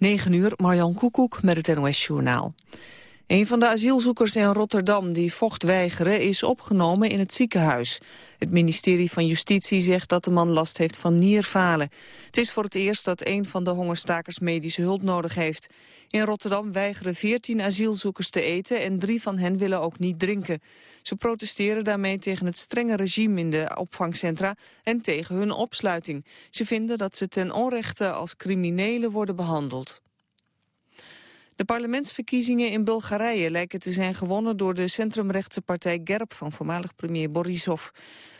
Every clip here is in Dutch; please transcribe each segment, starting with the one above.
9 uur, Marjan Koekoek met het NOS-journaal. Een van de asielzoekers in Rotterdam die vocht weigeren is opgenomen in het ziekenhuis. Het ministerie van Justitie zegt dat de man last heeft van nierfalen. Het is voor het eerst dat een van de hongerstakers medische hulp nodig heeft. In Rotterdam weigeren 14 asielzoekers te eten en drie van hen willen ook niet drinken. Ze protesteren daarmee tegen het strenge regime in de opvangcentra en tegen hun opsluiting. Ze vinden dat ze ten onrechte als criminelen worden behandeld. De parlementsverkiezingen in Bulgarije lijken te zijn gewonnen door de centrumrechtse partij GERB van voormalig premier Borisov.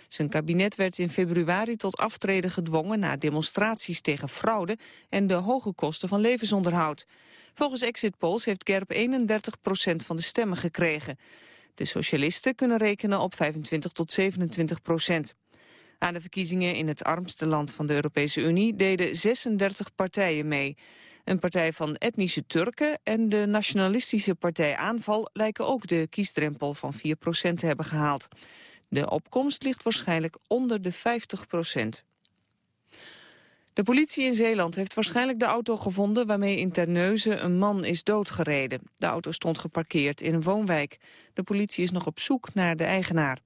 Zijn kabinet werd in februari tot aftreden gedwongen na demonstraties tegen fraude en de hoge kosten van levensonderhoud. Volgens exit polls heeft GERB 31% van de stemmen gekregen. De socialisten kunnen rekenen op 25 tot 27 procent. Aan de verkiezingen in het armste land van de Europese Unie deden 36 partijen mee. Een partij van etnische Turken en de nationalistische partij Aanval lijken ook de kiesdrempel van 4 procent te hebben gehaald. De opkomst ligt waarschijnlijk onder de 50 procent. De politie in Zeeland heeft waarschijnlijk de auto gevonden... waarmee in Terneuzen een man is doodgereden. De auto stond geparkeerd in een woonwijk. De politie is nog op zoek naar de eigenaar.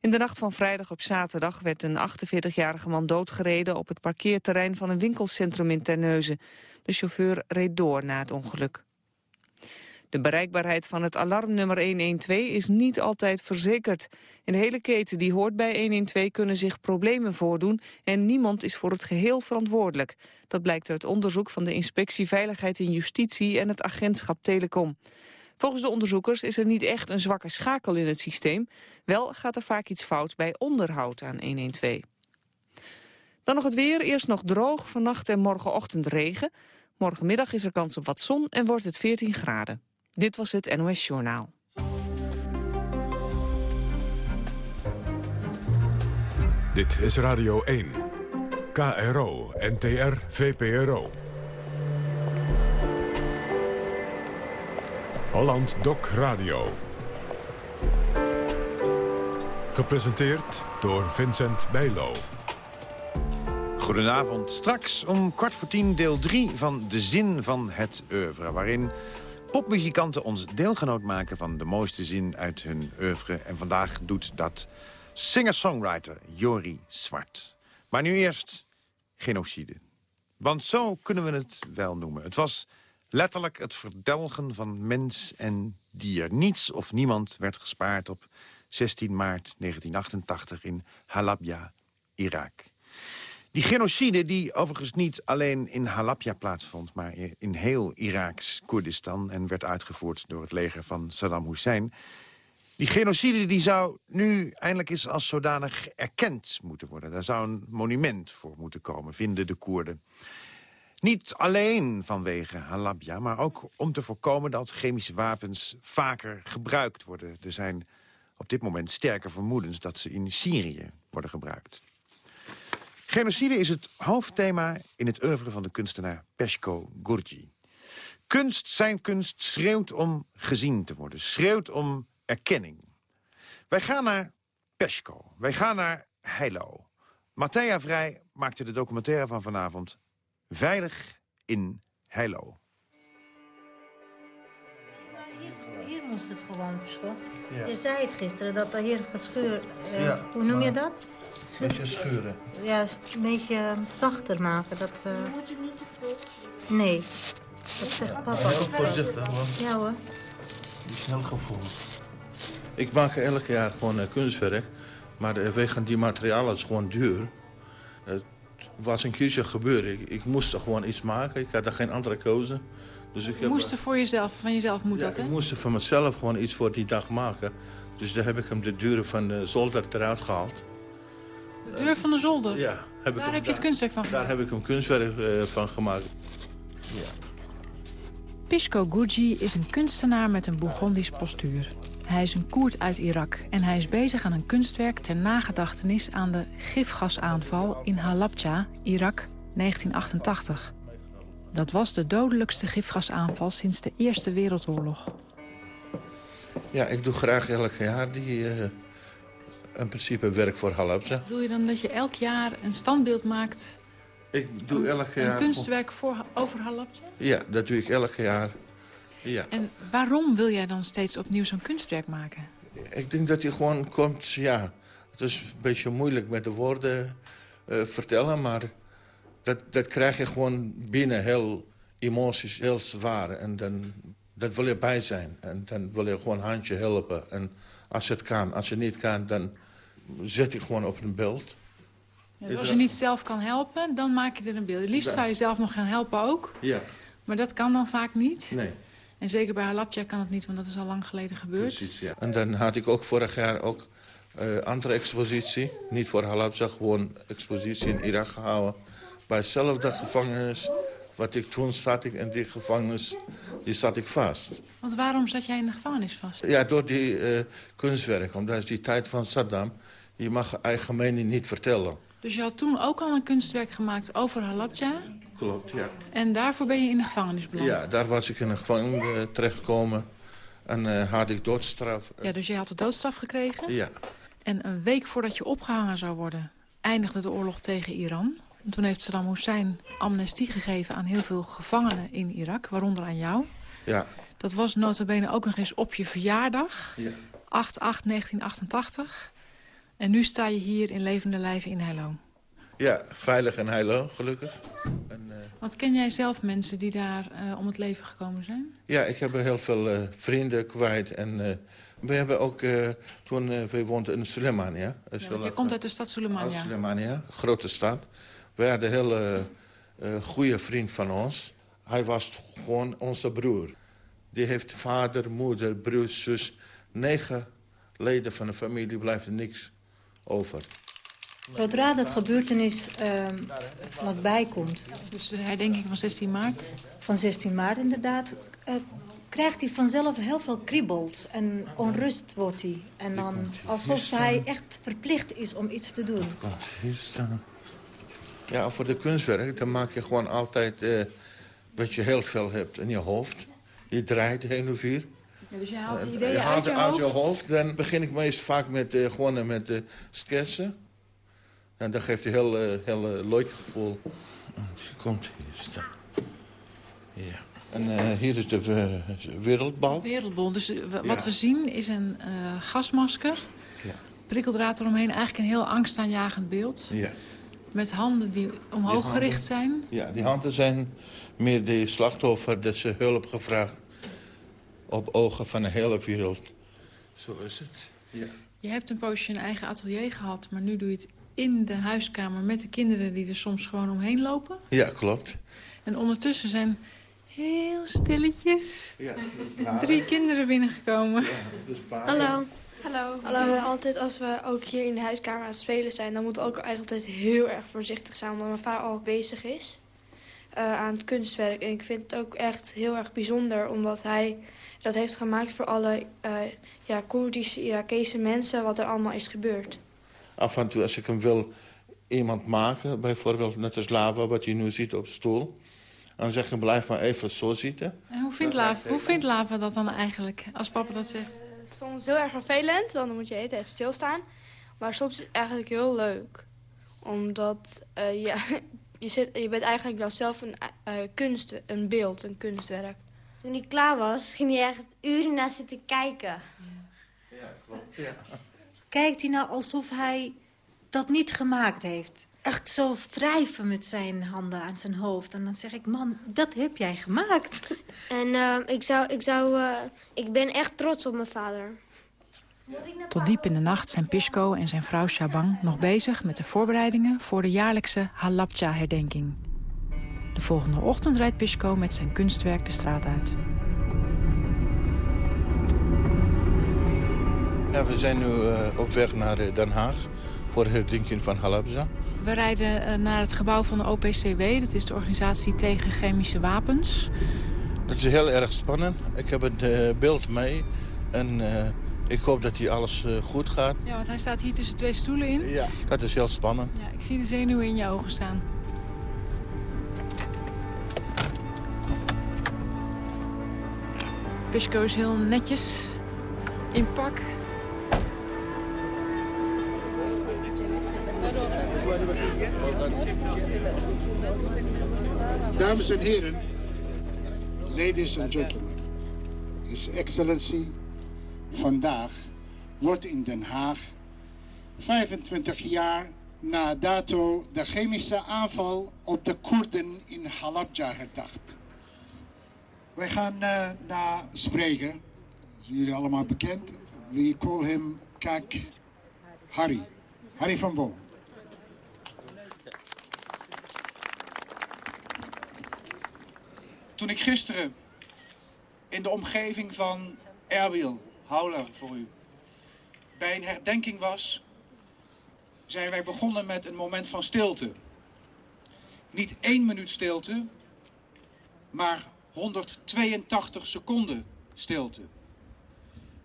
In de nacht van vrijdag op zaterdag werd een 48-jarige man doodgereden... op het parkeerterrein van een winkelcentrum in Terneuzen. De chauffeur reed door na het ongeluk. De bereikbaarheid van het alarmnummer 112 is niet altijd verzekerd. In de hele keten die hoort bij 112 kunnen zich problemen voordoen... en niemand is voor het geheel verantwoordelijk. Dat blijkt uit onderzoek van de Inspectie Veiligheid en Justitie... en het agentschap Telecom. Volgens de onderzoekers is er niet echt een zwakke schakel in het systeem. Wel gaat er vaak iets fout bij onderhoud aan 112. Dan nog het weer. Eerst nog droog, vannacht en morgenochtend regen. Morgenmiddag is er kans op wat zon en wordt het 14 graden. Dit was het NOS Journaal. Dit is Radio 1. KRO, NTR, VPRO. Holland Doc Radio. Gepresenteerd door Vincent Bijlo. Goedenavond. Straks om kwart voor tien deel 3 van De Zin van het Oeuvre... waarin popmuzikanten ons deelgenoot maken van de mooiste zin uit hun oeuvre. En vandaag doet dat singer-songwriter Jori Zwart. Maar nu eerst genocide. Want zo kunnen we het wel noemen. Het was letterlijk het verdelgen van mens en dier. Niets of niemand werd gespaard op 16 maart 1988 in Halabja, Irak. Die genocide die overigens niet alleen in Halabja plaatsvond... maar in heel Iraks Koerdistan en werd uitgevoerd door het leger van Saddam Hussein... die genocide die zou nu eindelijk eens als zodanig erkend moeten worden. Daar zou een monument voor moeten komen, vinden de Koerden. Niet alleen vanwege Halabja, maar ook om te voorkomen... dat chemische wapens vaker gebruikt worden. Er zijn op dit moment sterke vermoedens dat ze in Syrië worden gebruikt. Genocide is het hoofdthema in het oeuvre van de kunstenaar Peshko Gurji. Kunst, zijn kunst, schreeuwt om gezien te worden. Schreeuwt om erkenning. Wij gaan naar Peshko. Wij gaan naar Heilo. Matthea Vrij maakte de documentaire van vanavond... Veilig in Heilo. Moest het gewoon, toch? Je zei het gisteren, dat er hier gescheurd... Uh, hoe noem je dat? Een beetje schuren. Ja, een beetje zachter maken. Dat, uh... Moet je niet te veel? Nee. Dat zegt papa. Heel voorzichtig, want ja, hoor. die is heel gevoelig. Ik maak elk jaar gewoon uh, kunstwerk. Maar uh, wegen die materialen is gewoon duur. Het was een keertje gebeurd. Ik, ik moest er gewoon iets maken. Ik had er geen andere keuze. Dus ik heb, moest er voor jezelf, van jezelf moet ja, dat, hè? ik moest er van mezelf gewoon iets voor die dag maken. Dus daar heb ik hem de deuren van de zolder eruit gehaald. De deur van de zolder? Ja. Heb ik daar heb je het kunstwerk van gemaakt? Daar heb ik een kunstwerk uh, van gemaakt. Ja. Pishko Guji is een kunstenaar met een Bourgondisch postuur. Hij is een Koerd uit Irak en hij is bezig aan een kunstwerk ter nagedachtenis aan de gifgasaanval in Halabja, Irak, 1988. Dat was de dodelijkste gifgasaanval sinds de Eerste Wereldoorlog. Ja, ik doe graag elk jaar die, uh, in principe werk voor Halabja. Bedoel je dan dat je elk jaar een standbeeld maakt Ik doe elk jaar... Een kunstwerk voor, over Halabja? Ja, dat doe ik elk jaar. Ja. En waarom wil jij dan steeds opnieuw zo'n kunstwerk maken? Ik denk dat hij gewoon komt, ja... Het is een beetje moeilijk met de woorden uh, vertellen, maar dat, dat krijg je gewoon binnen heel emoties, heel zwaar. En dan dat wil je bij zijn. En dan wil je gewoon een handje helpen. En als het kan, als je niet kan, dan zet ik gewoon op een beeld. Ja, dus als je niet zelf kan helpen, dan maak je er een beeld. Het liefst zou je zelf nog gaan helpen ook. Ja. Maar dat kan dan vaak niet. Nee. En zeker bij Halabja kan het niet, want dat is al lang geleden gebeurd. Precies, ja. En dan had ik ook vorig jaar ook uh, andere expositie. Niet voor Halabja, gewoon expositie in Irak gehouden. Bij hetzelfde gevangenis wat ik toen zat ik in die gevangenis, die zat ik vast. Want waarom zat jij in de gevangenis vast? Ja, door die uh, kunstwerk. Omdat is die tijd van Saddam. Je mag eigen mening niet vertellen. Dus je had toen ook al een kunstwerk gemaakt over Halabja? Klopt, ja. En daarvoor ben je in de gevangenis beland? Ja, daar was ik in de gevangenis uh, terechtgekomen. En uh, had ik doodstraf. Ja, dus je had de doodstraf gekregen? Ja. En een week voordat je opgehangen zou worden... eindigde de oorlog tegen Iran. En toen heeft Saddam Hussein amnestie gegeven aan heel veel gevangenen in Irak, waaronder aan jou. Ja. Dat was notabene ook nog eens op je verjaardag, ja. 8-8-1988. En nu sta je hier in levende lijven in Heilo. Ja, veilig in Heilo, gelukkig. En, uh... Wat ken jij zelf mensen die daar uh, om het leven gekomen zijn? Ja, ik heb heel veel uh, vrienden kwijt. En we hebben ook, toen we woonden in Sulemania. Ja, jij komt uit de stad Sulemania. Sulemania, grote stad. We hadden een hele uh, goede vriend van ons. Hij was gewoon onze broer. Die heeft vader, moeder, broer, zus. Negen leden van de familie blijft er niks over. Zodra dat gebeurtenis uh, vlakbij komt... Dus de herdenking van 16 maart? Van 16 maart, inderdaad. Uh, krijgt hij vanzelf heel veel kriebels en onrust wordt hij. En dan alsof hij echt verplicht is om iets te doen. Hier staan. Ja, voor de kunstwerk, dan maak je gewoon altijd uh, wat je heel veel hebt in je hoofd. Je draait heen of vier. Ja, dus je haalt de ideeën uh, uit, je, uit je hoofd. Dan begin ik meest vaak met, uh, gewoon met uh, sketsen. En dat geeft een heel, heel leuk gevoel. Je komt hier staan. Ja. En hier is de wereldbal. Wereldbol. Dus wat ja. we zien is een gasmasker. Ja. Prikkeldraad eromheen. Eigenlijk een heel angstaanjagend beeld. Ja. Met handen die omhoog die gericht zijn? Ja, die handen zijn meer de slachtoffer dat ze hulp gevraagd op ogen van de hele wereld. Zo is het, ja. Je hebt een poosje een eigen atelier gehad, maar nu doe je het in de huiskamer met de kinderen die er soms gewoon omheen lopen? Ja, klopt. En ondertussen zijn heel stilletjes ja, drie kinderen binnengekomen. Ja, Hallo. Hallo. Hallo. Uh, altijd als we ook hier in de huiskamer aan het spelen zijn... dan moeten we ook eigenlijk altijd heel erg voorzichtig zijn... omdat mijn vader al bezig is uh, aan het kunstwerk. En ik vind het ook echt heel erg bijzonder... omdat hij dat heeft gemaakt voor alle uh, ja, Koerdische, Irakese mensen... wat er allemaal is gebeurd. Af en toe als ik hem wil iemand maken... bijvoorbeeld net als Lava, wat je nu ziet op de stoel... dan zeg ik blijf maar even zo zitten. En hoe vindt, Lava, hoe vindt Lava dat dan eigenlijk, als papa dat zegt? Soms heel erg vervelend, want dan moet je de hele tijd stilstaan. Maar soms is het eigenlijk heel leuk. Omdat uh, ja, je, zit, je bent eigenlijk wel zelf een, uh, kunst, een beeld, een kunstwerk. Toen hij klaar was, ging hij echt uren naar zitten kijken. Ja, ja klopt. Ja. Kijkt hij nou alsof hij dat niet gemaakt heeft? Echt zo wrijven met zijn handen aan zijn hoofd. En dan zeg ik, man, dat heb jij gemaakt. En uh, ik, zou, ik, zou, uh, ik ben echt trots op mijn vader. Tot diep in de nacht zijn Pisco en zijn vrouw Shabang nog bezig met de voorbereidingen voor de jaarlijkse Halabja-herdenking. De volgende ochtend rijdt Pisco met zijn kunstwerk de straat uit. Ja, we zijn nu uh, op weg naar Den Haag voor de herdenking van Halabja. We rijden naar het gebouw van de OPCW. Dat is de organisatie tegen chemische wapens. Dat is heel erg spannend. Ik heb het uh, beeld mee. En uh, ik hoop dat hier alles uh, goed gaat. Ja, want hij staat hier tussen twee stoelen in. Ja, dat is heel spannend. Ja, ik zie de zenuwen in je ogen staan. Pisco is heel netjes in pak. Dames en heren, ladies and gentlemen, His Excellency, vandaag wordt in Den Haag 25 jaar na dato de chemische aanval op de Koerden in Halabja herdacht. Wij gaan uh, naar spreker, jullie allemaal bekend. We call him Kak Harry, Harry van Boom. Toen ik gisteren in de omgeving van Erbil, Houler voor u, bij een herdenking was, zijn wij begonnen met een moment van stilte. Niet één minuut stilte, maar 182 seconden stilte.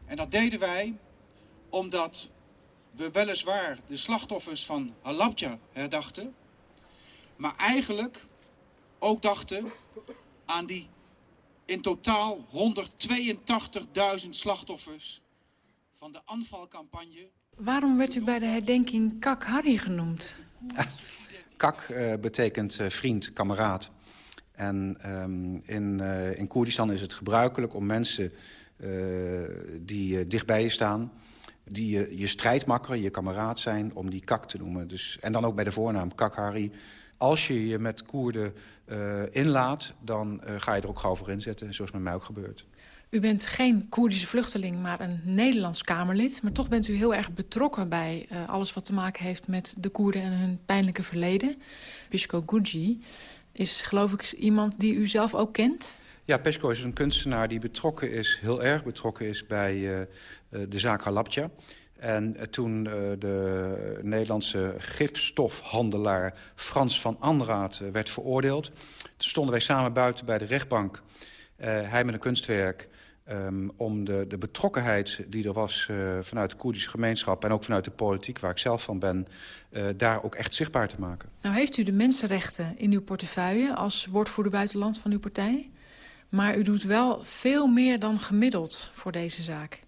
En dat deden wij omdat we weliswaar de slachtoffers van Halabja herdachten, maar eigenlijk ook dachten aan die in totaal 182.000 slachtoffers van de aanvalcampagne. Waarom werd u bij de herdenking Kak Harry genoemd? Kak uh, betekent uh, vriend, kameraad. En um, in, uh, in Koerdistan is het gebruikelijk om mensen die dicht bij je staan... die je, je strijdmakker, je kameraad zijn, om die Kak te noemen. Dus, en dan ook bij de voornaam Kak Harry als je je met Koerden uh, inlaat, dan uh, ga je er ook gauw voor inzetten. Zoals met mij ook gebeurt. U bent geen Koerdische vluchteling, maar een Nederlands Kamerlid. Maar toch bent u heel erg betrokken bij uh, alles wat te maken heeft met de Koerden en hun pijnlijke verleden. Pishko Guji is geloof ik iemand die u zelf ook kent? Ja, Pesko is een kunstenaar die betrokken is, heel erg betrokken is bij de zaak Halabja. En toen de Nederlandse gifstofhandelaar Frans van Anraat werd veroordeeld... toen stonden wij samen buiten bij de rechtbank. Hij met een kunstwerk um, om de, de betrokkenheid die er was vanuit de Koerdische gemeenschap... en ook vanuit de politiek, waar ik zelf van ben, daar ook echt zichtbaar te maken. Nou heeft u de mensenrechten in uw portefeuille als woordvoerder buitenland van uw partij. Maar u doet wel veel meer dan gemiddeld voor deze zaak.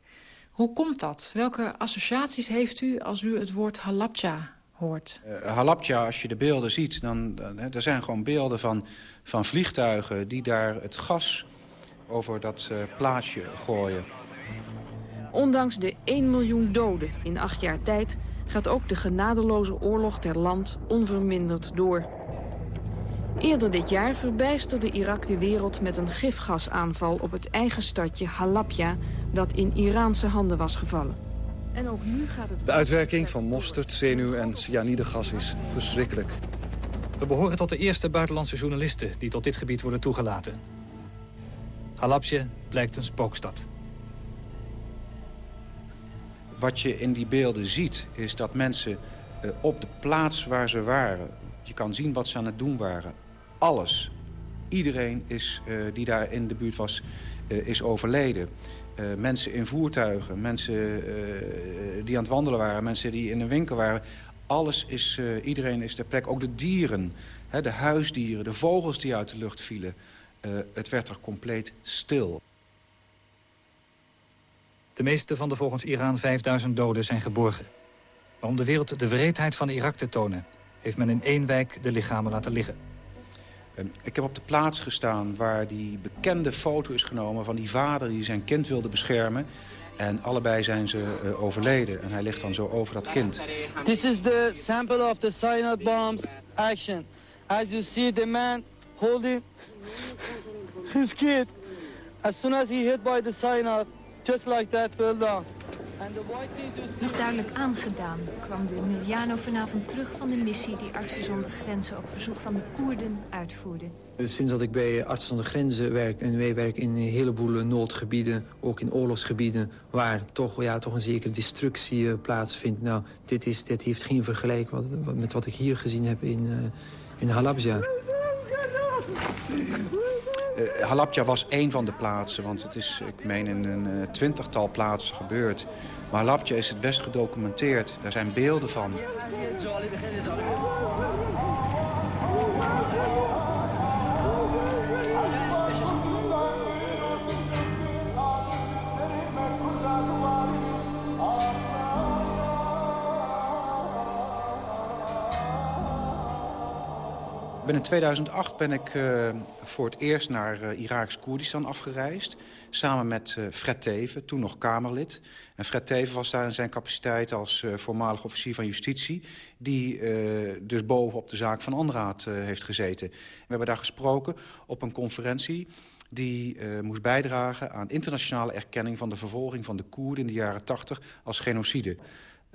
Hoe komt dat? Welke associaties heeft u als u het woord Halabja hoort? Uh, Halabja, als je de beelden ziet, dan, dan er zijn gewoon beelden van, van vliegtuigen... die daar het gas over dat uh, plaatsje gooien. Ondanks de 1 miljoen doden in acht jaar tijd... gaat ook de genadeloze oorlog ter land onverminderd door. Eerder dit jaar verbijsterde Irak de wereld met een gifgasaanval op het eigen stadje Halabja dat in Iraanse handen was gevallen. En ook nu gaat het... De uitwerking van mosterd, zenuw en cyanidegas is verschrikkelijk. We behoren tot de eerste buitenlandse journalisten die tot dit gebied worden toegelaten. Halabje blijkt een spookstad. Wat je in die beelden ziet, is dat mensen uh, op de plaats waar ze waren... je kan zien wat ze aan het doen waren. Alles. Iedereen is, uh, die daar in de buurt was, uh, is overleden. Uh, mensen in voertuigen, mensen uh, die aan het wandelen waren... mensen die in een winkel waren. Alles is, uh, iedereen is ter plek. Ook de dieren, hè, de huisdieren, de vogels die uit de lucht vielen. het werd er compleet stil. De meeste van de volgens Iran 5000 doden zijn geborgen. Maar om de wereld de wreedheid van Irak te tonen... heeft men in één wijk de lichamen laten liggen. Ik heb op de plaats gestaan waar die bekende foto is genomen... van die vader die zijn kind wilde beschermen. En allebei zijn ze uh, overleden. En hij ligt dan zo over dat kind. This is the sample of the cyanide bombs action. As you see the man holding his kid. As soon as he hit by the cyanide, just like that fell down. Nog duidelijk aangedaan kwam de Miliano vanavond terug van de missie... die Artsen zonder Grenzen op verzoek van de Koerden uitvoerde. Sinds dat ik bij Artsen zonder Grenzen werk en wij werken in een heleboel noodgebieden... ook in oorlogsgebieden waar toch, ja, toch een zekere destructie uh, plaatsvindt. Nou, dit, is, dit heeft geen vergelijk wat, met wat ik hier gezien heb in, in Halabja. Uh, Halabja was één van de plaatsen, want het is, ik meen, in een uh, twintigtal plaatsen gebeurd. Maar Halabja is het best gedocumenteerd. Daar zijn beelden van. Ben in 2008 ben ik uh, voor het eerst naar uh, Iraks Koerdistan afgereisd. Samen met uh, Fred Teven, toen nog Kamerlid. En Fred Teven was daar in zijn capaciteit als voormalig officier van justitie... die dus bovenop de zaak van Anraad heeft gezeten. We hebben daar gesproken op een conferentie die moest bijdragen aan internationale erkenning van de vervolging van de Koerden in de jaren 80 als genocide.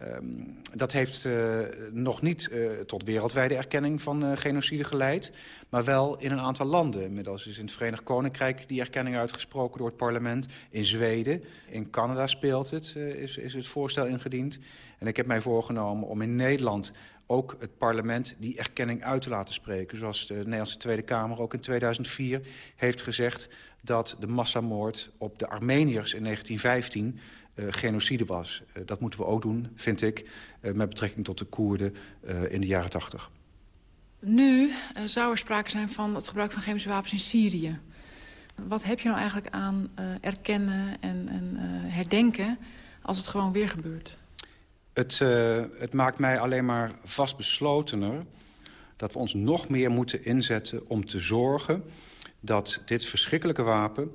Um, dat heeft uh, nog niet uh, tot wereldwijde erkenning van uh, genocide geleid... maar wel in een aantal landen. Inmiddels is in het Verenigd Koninkrijk die erkenning uitgesproken door het parlement. In Zweden, in Canada speelt het, is, is het voorstel ingediend. En ik heb mij voorgenomen om in Nederland ook het parlement die erkenning uit te laten spreken. Zoals de Nederlandse Tweede Kamer ook in 2004 heeft gezegd... dat de massamoord op de Armeniërs in 1915 uh, genocide was. Uh, dat moeten we ook doen, vind ik, uh, met betrekking tot de Koerden in de jaren 80. Nu zou er sprake zijn van het gebruik van chemische wapens in Syrië. Wat heb je nou eigenlijk aan erkennen en, en herdenken als het gewoon weer gebeurt? Het, het maakt mij alleen maar vastbeslotener dat we ons nog meer moeten inzetten om te zorgen dat dit verschrikkelijke wapen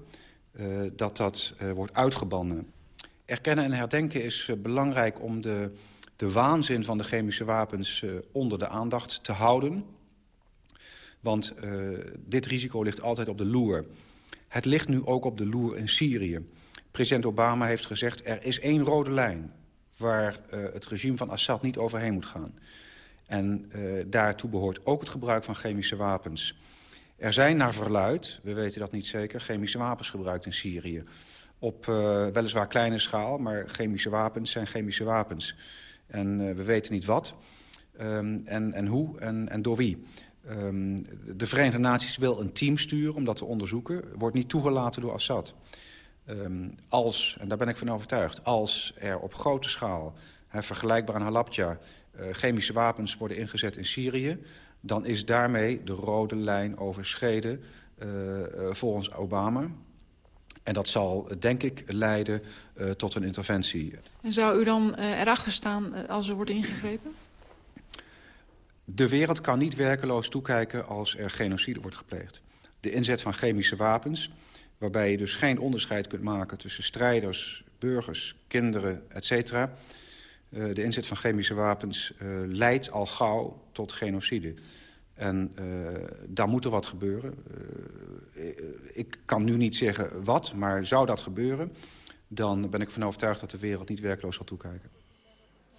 dat dat wordt uitgebannen. Erkennen en herdenken is uh, belangrijk om de, de waanzin van de chemische wapens uh, onder de aandacht te houden. Want uh, dit risico ligt altijd op de loer. Het ligt nu ook op de loer in Syrië. President Obama heeft gezegd, er is één rode lijn... waar het regime van Assad niet overheen moet gaan. En daartoe behoort ook het gebruik van chemische wapens. Er zijn naar verluid, we weten dat niet zeker, chemische wapens gebruikt in Syrië op uh, weliswaar kleine schaal, maar chemische wapens zijn chemische wapens. En uh, we weten niet wat um, en, en hoe en, en door wie. Um, de Verenigde Naties wil een team sturen om dat te onderzoeken. Wordt niet toegelaten door Assad. Um, als, en daar ben ik van overtuigd, als er op grote schaal... Vergelijkbaar aan Halabja, uh, chemische wapens worden ingezet in Syrië... dan is daarmee de rode lijn overschreden volgens Obama... En dat zal, denk ik, leiden uh, tot een interventie. En zou u dan uh, erachter staan uh, als er wordt ingegrepen? De wereld kan niet werkeloos toekijken als er genocide wordt gepleegd. De inzet van chemische wapens, waarbij je dus geen onderscheid kunt maken... tussen strijders, burgers, kinderen, etc. de inzet van chemische wapens leidt al gauw tot genocide. En uh, daar moet er wat gebeuren. Uh, ik kan nu niet zeggen wat, maar zou dat gebeuren... dan ben ik van overtuigd dat de wereld niet werkloos zal toekijken.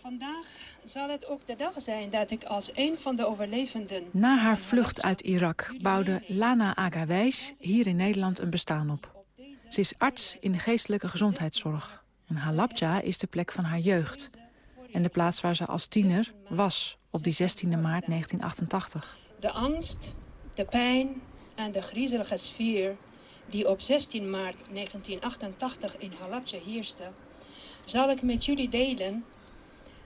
Vandaag zal het ook de dag zijn dat ik als een van de overlevenden... Na haar vlucht uit Irak bouwde Lana Agawijs hier in Nederland een bestaan op. Ze is arts in de geestelijke gezondheidszorg. En Halabja is de plek van haar jeugd. En de plaats waar ze als tiener was op die 16 maart 1988. De angst, de pijn en de griezelige sfeer die op 16 maart 1988 in Halabja heerste, zal ik met jullie delen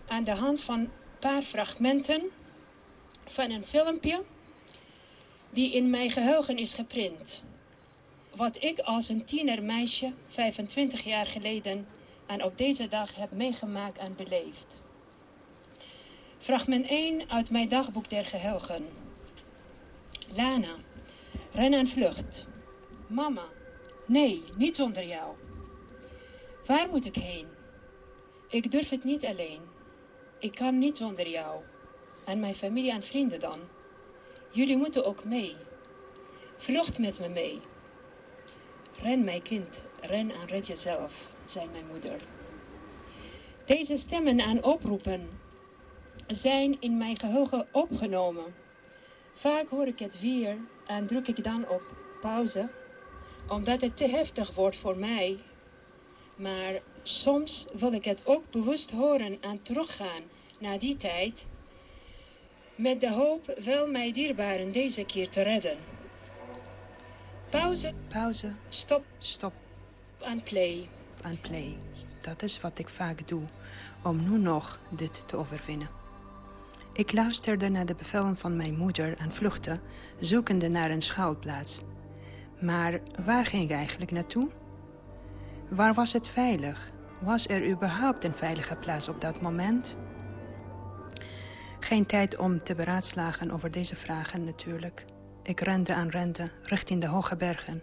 aan de hand van een paar fragmenten van een filmpje die in mijn geheugen is geprint. Wat ik als een tienermeisje 25 jaar geleden en op deze dag heb meegemaakt en beleefd. Fragment 1 uit mijn dagboek der geheugen. Lana, ren en vlucht. Mama, nee, niet zonder jou. Waar moet ik heen? Ik durf het niet alleen. Ik kan niet zonder jou. En mijn familie en vrienden dan. Jullie moeten ook mee. Vlucht met me mee. Ren, mijn kind, ren en red jezelf, zei mijn moeder. Deze stemmen en oproepen zijn in mijn geheugen opgenomen Vaak hoor ik het weer en druk ik dan op pauze, omdat het te heftig wordt voor mij. Maar soms wil ik het ook bewust horen en teruggaan naar die tijd, met de hoop wel mijn dierbaren deze keer te redden. Pauze. Pauze. Stop. Stop. En play. En play. Dat is wat ik vaak doe, om nu nog dit te overwinnen. Ik luisterde naar de bevelen van mijn moeder en vluchtte, zoekende naar een schuilplaats. Maar waar ging ik eigenlijk naartoe? Waar was het veilig? Was er überhaupt een veilige plaats op dat moment? Geen tijd om te beraadslagen over deze vragen natuurlijk. Ik rende en rende richting de hoge bergen.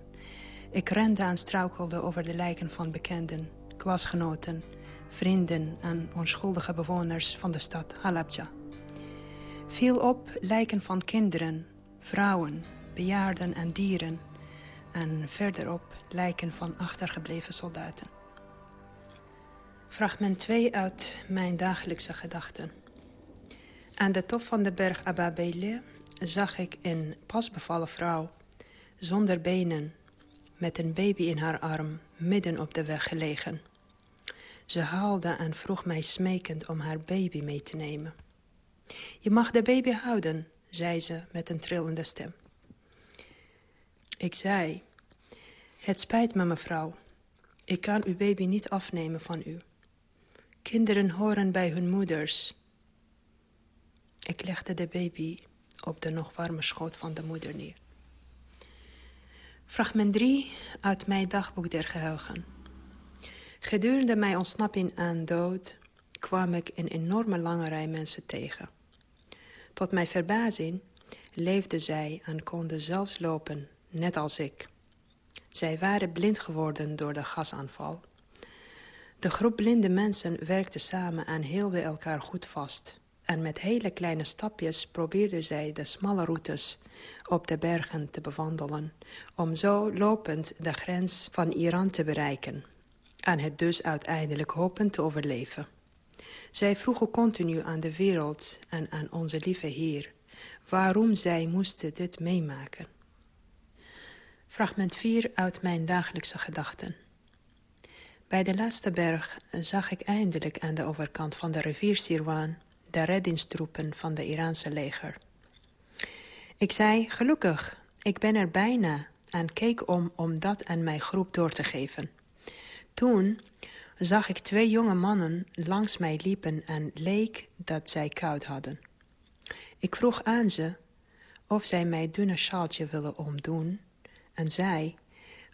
Ik rende en struikelde over de lijken van bekenden, klasgenoten, vrienden en onschuldige bewoners van de stad Halabja. Viel op lijken van kinderen, vrouwen, bejaarden en dieren... en verderop lijken van achtergebleven soldaten. Fragment 2 uit mijn dagelijkse gedachten. Aan de top van de berg Ababele zag ik een pasbevallen vrouw... zonder benen, met een baby in haar arm, midden op de weg gelegen. Ze haalde en vroeg mij smekend om haar baby mee te nemen. Je mag de baby houden, zei ze met een trillende stem. Ik zei, het spijt me mevrouw, ik kan uw baby niet afnemen van u. Kinderen horen bij hun moeders. Ik legde de baby op de nog warme schoot van de moeder neer. Fragment 3 uit mijn dagboek der geheugen. Gedurende mijn ontsnapping aan dood kwam ik een enorme lange rij mensen tegen. Tot mijn verbazing leefden zij en konden zelfs lopen, net als ik. Zij waren blind geworden door de gasaanval. De groep blinde mensen werkte samen en hielden elkaar goed vast. En met hele kleine stapjes probeerden zij de smalle routes op de bergen te bewandelen... om zo lopend de grens van Iran te bereiken. En het dus uiteindelijk hopen te overleven. Zij vroegen continu aan de wereld en aan onze lieve Heer... waarom zij moesten dit meemaken. Fragment 4 uit mijn dagelijkse gedachten. Bij de laatste berg zag ik eindelijk aan de overkant van de rivier Sirwan... de reddingstroepen van de Iraanse leger. Ik zei, gelukkig, ik ben er bijna... en keek om om dat aan mijn groep door te geven. Toen zag ik twee jonge mannen langs mij liepen en leek dat zij koud hadden. Ik vroeg aan ze of zij mij dunne sjaaltje willen omdoen en zei...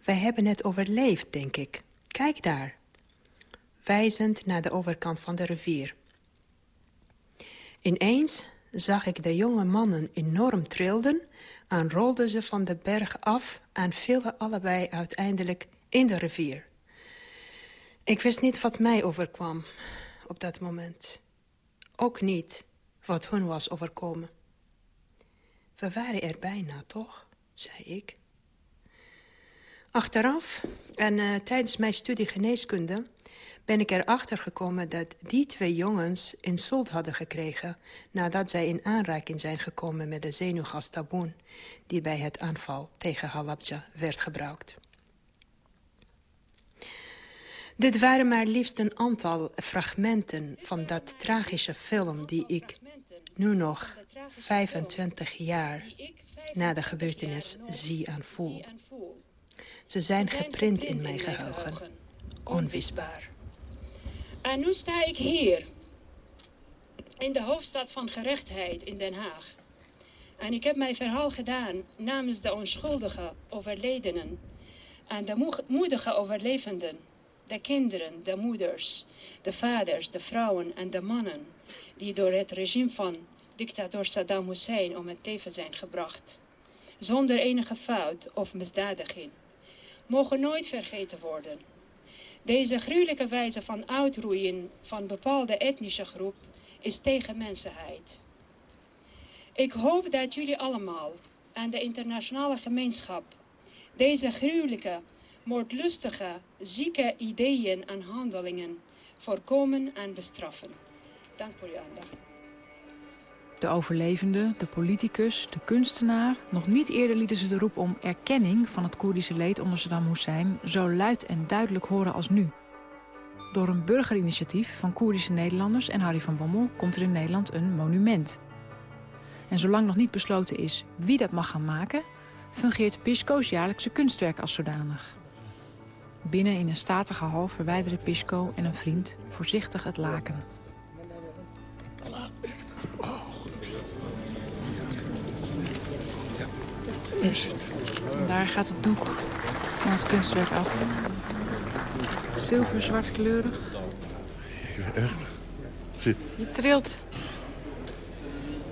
wij hebben het overleefd, denk ik. Kijk daar. Wijzend naar de overkant van de rivier. Ineens zag ik de jonge mannen enorm trilden... en rolden ze van de berg af en vielen allebei uiteindelijk in de rivier. Ik wist niet wat mij overkwam op dat moment. Ook niet wat hun was overkomen. We waren er bijna, toch? zei ik. Achteraf, en uh, tijdens mijn studie geneeskunde... ben ik erachter gekomen dat die twee jongens insult hadden gekregen... nadat zij in aanraking zijn gekomen met de zenuwgas taboen... die bij het aanval tegen Halabja werd gebruikt. Dit waren maar liefst een aantal fragmenten van dat tragische film... die ik nu nog 25 jaar na de gebeurtenis zie en voel. Ze zijn geprint in mijn geheugen. Onwisbaar. En nu sta ik hier. In de hoofdstad van gerechtheid in Den Haag. En ik heb mijn verhaal gedaan namens de onschuldige overledenen. En de moedige overlevenden. De kinderen, de moeders, de vaders, de vrouwen en de mannen. Die door het regime van dictator Saddam Hussein om het leven zijn gebracht. Zonder enige fout of misdadiging mogen nooit vergeten worden. Deze gruwelijke wijze van uitroeien van bepaalde etnische groep is tegen mensheid. Ik hoop dat jullie allemaal en de internationale gemeenschap deze gruwelijke, moordlustige, zieke ideeën en handelingen voorkomen en bestraffen. Dank voor uw aandacht. De overlevende, de politicus, de kunstenaar. Nog niet eerder lieten ze de roep om erkenning van het Koerdische leed onder Saddam Hussein zo luid en duidelijk horen als nu. Door een burgerinitiatief van Koerdische Nederlanders en Harry van Bommel komt er in Nederland een monument. En zolang nog niet besloten is wie dat mag gaan maken, fungeert Pisco's jaarlijkse kunstwerk als zodanig. Binnen in een statige hal verwijderen Pisco en een vriend voorzichtig het laken. Daar gaat het doek van het kunstwerk af. Zilver kleurig. Echt? Zie. Je trilt.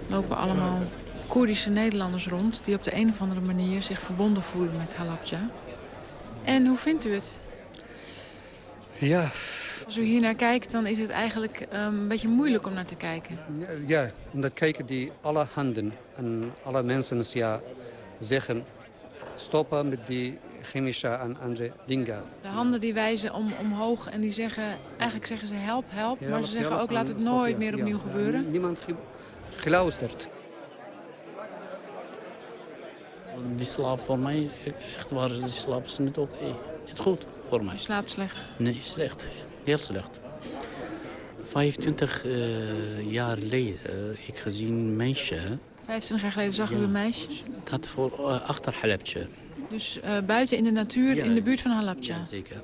lopen allemaal Koerdische Nederlanders rond... die op de een of andere manier zich verbonden voelen met Halabja. En hoe vindt u het? Ja. Als u hier naar kijkt, dan is het eigenlijk um, een beetje moeilijk om naar te kijken. Ja, omdat kijken die alle handen en alle mensen ja, zeggen... stoppen met die chemische en andere dingen. De handen die wijzen om, omhoog en die zeggen... eigenlijk zeggen ze help, help, maar ze zeggen ook laat het nooit meer opnieuw gebeuren. Niemand geluisterd. Die slaap voor mij, echt waar, die slaap is niet oké. Niet goed voor mij. Je slaapt slecht? Nee, slecht. Heel slecht. 25 uh, jaar geleden uh, ik gezien een meisje. 25 jaar geleden zag u een meisje? Dat voor uh, achter Halabja. Dus buiten in de natuur, ja, in de buurt van Halabja? Ja, zeker.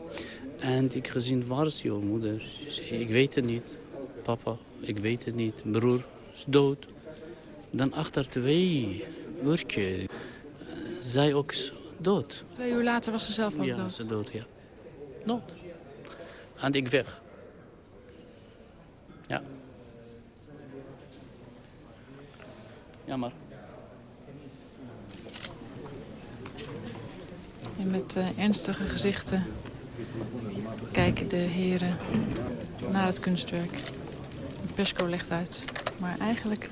En ik gezien, waar is jouw moeder? Ik weet het niet. Papa, ik weet het niet. Broer is dood. Dan achter twee uurtjes zij ook dood. Twee uur later was ze zelf ook ja, dood? ze dood, ja. Dood. En ik weg. Ja. Jammer. En met uh, ernstige gezichten kijken de heren naar het kunstwerk. Pesco legt uit, maar eigenlijk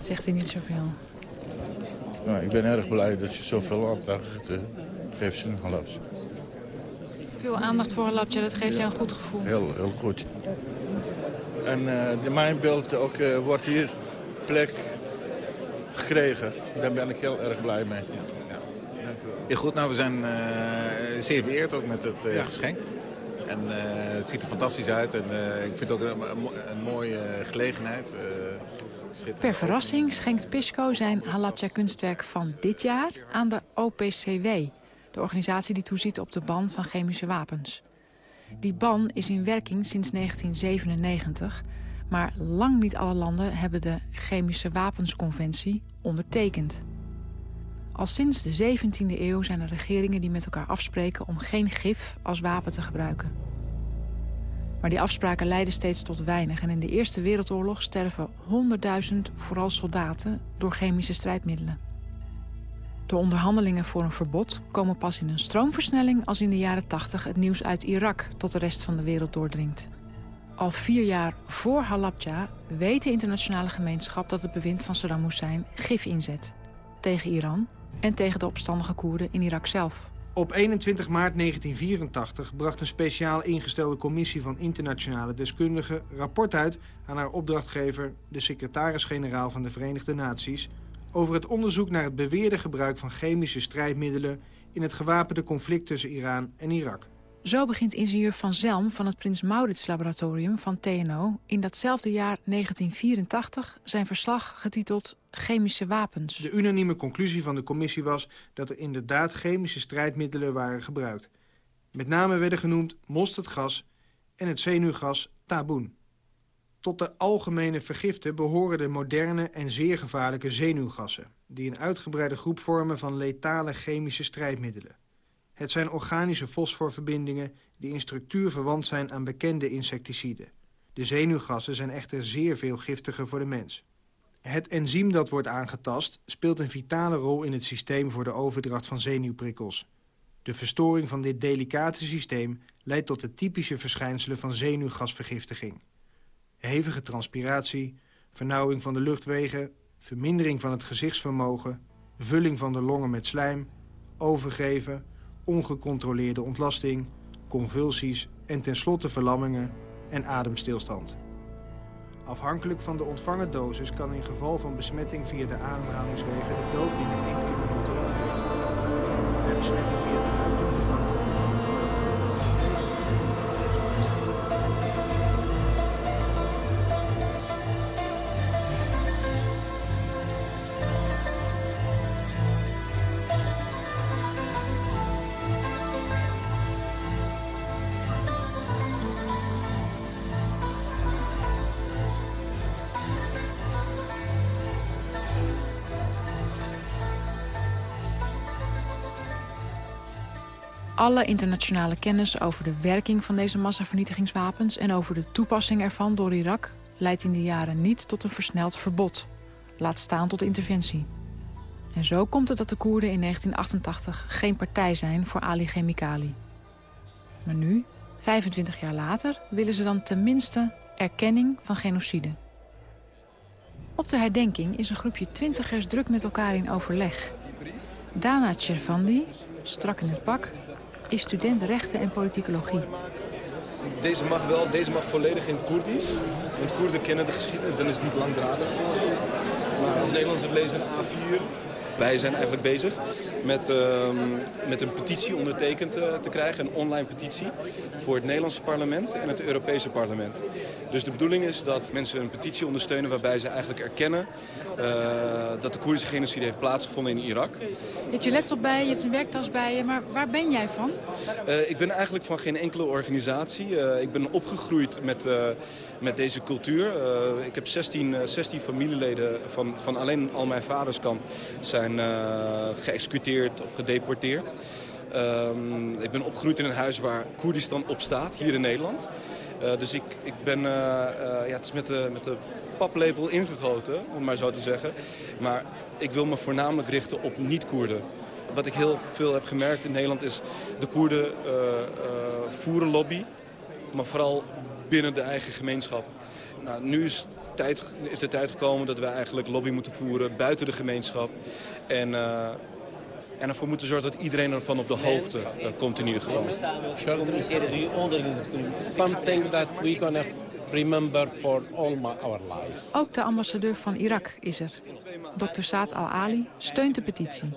zegt hij niet zoveel. Nou, ik ben erg blij dat je zoveel aandacht uh, geeft aan Halabja. Veel aandacht voor Halabja, dat geeft jou een goed gevoel. Heel, heel goed. En uh, de mijnbeeld ook, uh, wordt hier plek gekregen. Daar ben ik heel erg blij mee. Ja, ja. ja goed, nou we zijn uh, zeer vereerd ook met het ja. geschenk. En het ziet er fantastisch uit. En ik vind het ook een, mooie gelegenheid. Per verrassing schenkt Pisco zijn Halabja-kunstwerk van dit jaar aan de OPCW... de organisatie die toeziet op de ban van chemische wapens. Die ban is in werking sinds 1997... maar lang niet alle landen hebben de Chemische Wapensconventie ondertekend. Al sinds de 17e eeuw zijn er regeringen die met elkaar afspreken... om geen gif als wapen te gebruiken. Maar die afspraken leiden steeds tot weinig. En in de Eerste Wereldoorlog sterven 100.000, vooral soldaten, door chemische strijdmiddelen. De onderhandelingen voor een verbod komen pas in een stroomversnelling... als in de jaren 80 het nieuws uit Irak tot de rest van de wereld doordringt. Al vier jaar voor Halabja weet de internationale gemeenschap... dat het bewind van Saddam Hussein gif inzet. Tegen Iran en tegen de opstandige Koerden in Irak zelf. Op 21 maart 1984 bracht een speciaal ingestelde commissie van internationale deskundigen rapport uit aan haar opdrachtgever, de secretaris-generaal van de Verenigde Naties, over het onderzoek naar het beweerde gebruik van chemische strijdmiddelen in het gewapende conflict tussen Iran en Irak. Zo begint ingenieur Van Zelm van het Prins Maurits Laboratorium van TNO... in datzelfde jaar 1984 zijn verslag getiteld Chemische Wapens. De unanieme conclusie van de commissie was dat er inderdaad chemische strijdmiddelen waren gebruikt. Met name werden genoemd mosterdgas en het zenuwgas taboen. Tot de algemene vergiften behoren de moderne en zeer gevaarlijke zenuwgassen... die een uitgebreide groep vormen van letale chemische strijdmiddelen. Het zijn organische fosforverbindingen die in structuur verwant zijn aan bekende insecticiden. De zenuwgassen zijn echter zeer veel giftiger voor de mens. Het enzym dat wordt aangetast speelt een vitale rol in het systeem voor de overdracht van zenuwprikkels. De verstoring van dit delicate systeem leidt tot de typische verschijnselen van zenuwgasvergiftiging. Hevige transpiratie, vernauwing van de luchtwegen, vermindering van het gezichtsvermogen, vulling van de longen met slijm, overgeven ongecontroleerde ontlasting, convulsies en tenslotte verlammingen en ademstilstand. Afhankelijk van de ontvangen dosis kan in geval van besmetting via de ademhalingswegen de dood binnen enkele minuten. Bij besmetting via de alle internationale kennis over de werking van deze massavernietigingswapens... en over de toepassing ervan door Irak leidt in de jaren niet tot een versneld verbod. laat staan tot interventie. En zo komt het dat de Koerden in 1988 geen partij zijn voor Ali Chemikali. Maar nu, 25 jaar later, willen ze dan tenminste erkenning van genocide. Op de herdenking is een groepje twintigers druk met elkaar in overleg. Dana Chervandi, strak in het pak, is student rechten en politicologie. Deze mag wel, deze mag volledig in Koerdisch. Want Koerden kennen de geschiedenis, dan is het niet langdradig. Maar als Nederlands het lezen A4 wij zijn eigenlijk bezig met, uh, met een petitie ondertekend uh, te krijgen. Een online petitie voor het Nederlandse parlement en het Europese parlement. Dus de bedoeling is dat mensen een petitie ondersteunen waarbij ze eigenlijk erkennen uh, dat de Koerdische genocide heeft plaatsgevonden in Irak. Je hebt je laptop bij je, je hebt een werktas bij je, maar waar ben jij van? Uh, ik ben eigenlijk van geen enkele organisatie. Ik ben opgegroeid met, met deze cultuur. ik heb 16, 16 familieleden van, van alleen al mijn vaders kant zijn geëxecuteerd of gedeporteerd. Um, ik ben opgegroeid in een huis waar Koerdistan op staat, hier in Nederland. Uh, dus ik, ik ben, uh, uh, ja, het is met de, met de paplepel ingegoten, om maar zo te zeggen. Maar ik wil me voornamelijk richten op niet-Koerden. Wat ik heel veel heb gemerkt in Nederland is de Koerden voeren lobby. Maar vooral binnen de eigen gemeenschap. Nou, nu is, tijd, is de tijd gekomen dat wij eigenlijk lobby moeten voeren buiten de gemeenschap. En en ervoor moeten zorgen dat iedereen ervan op de hoogte uh, komt in ieder geval. Something that we gonna remember for all my, our life. Ook de ambassadeur van Irak is er. Dr. Saad al-Ali steunt de petitie.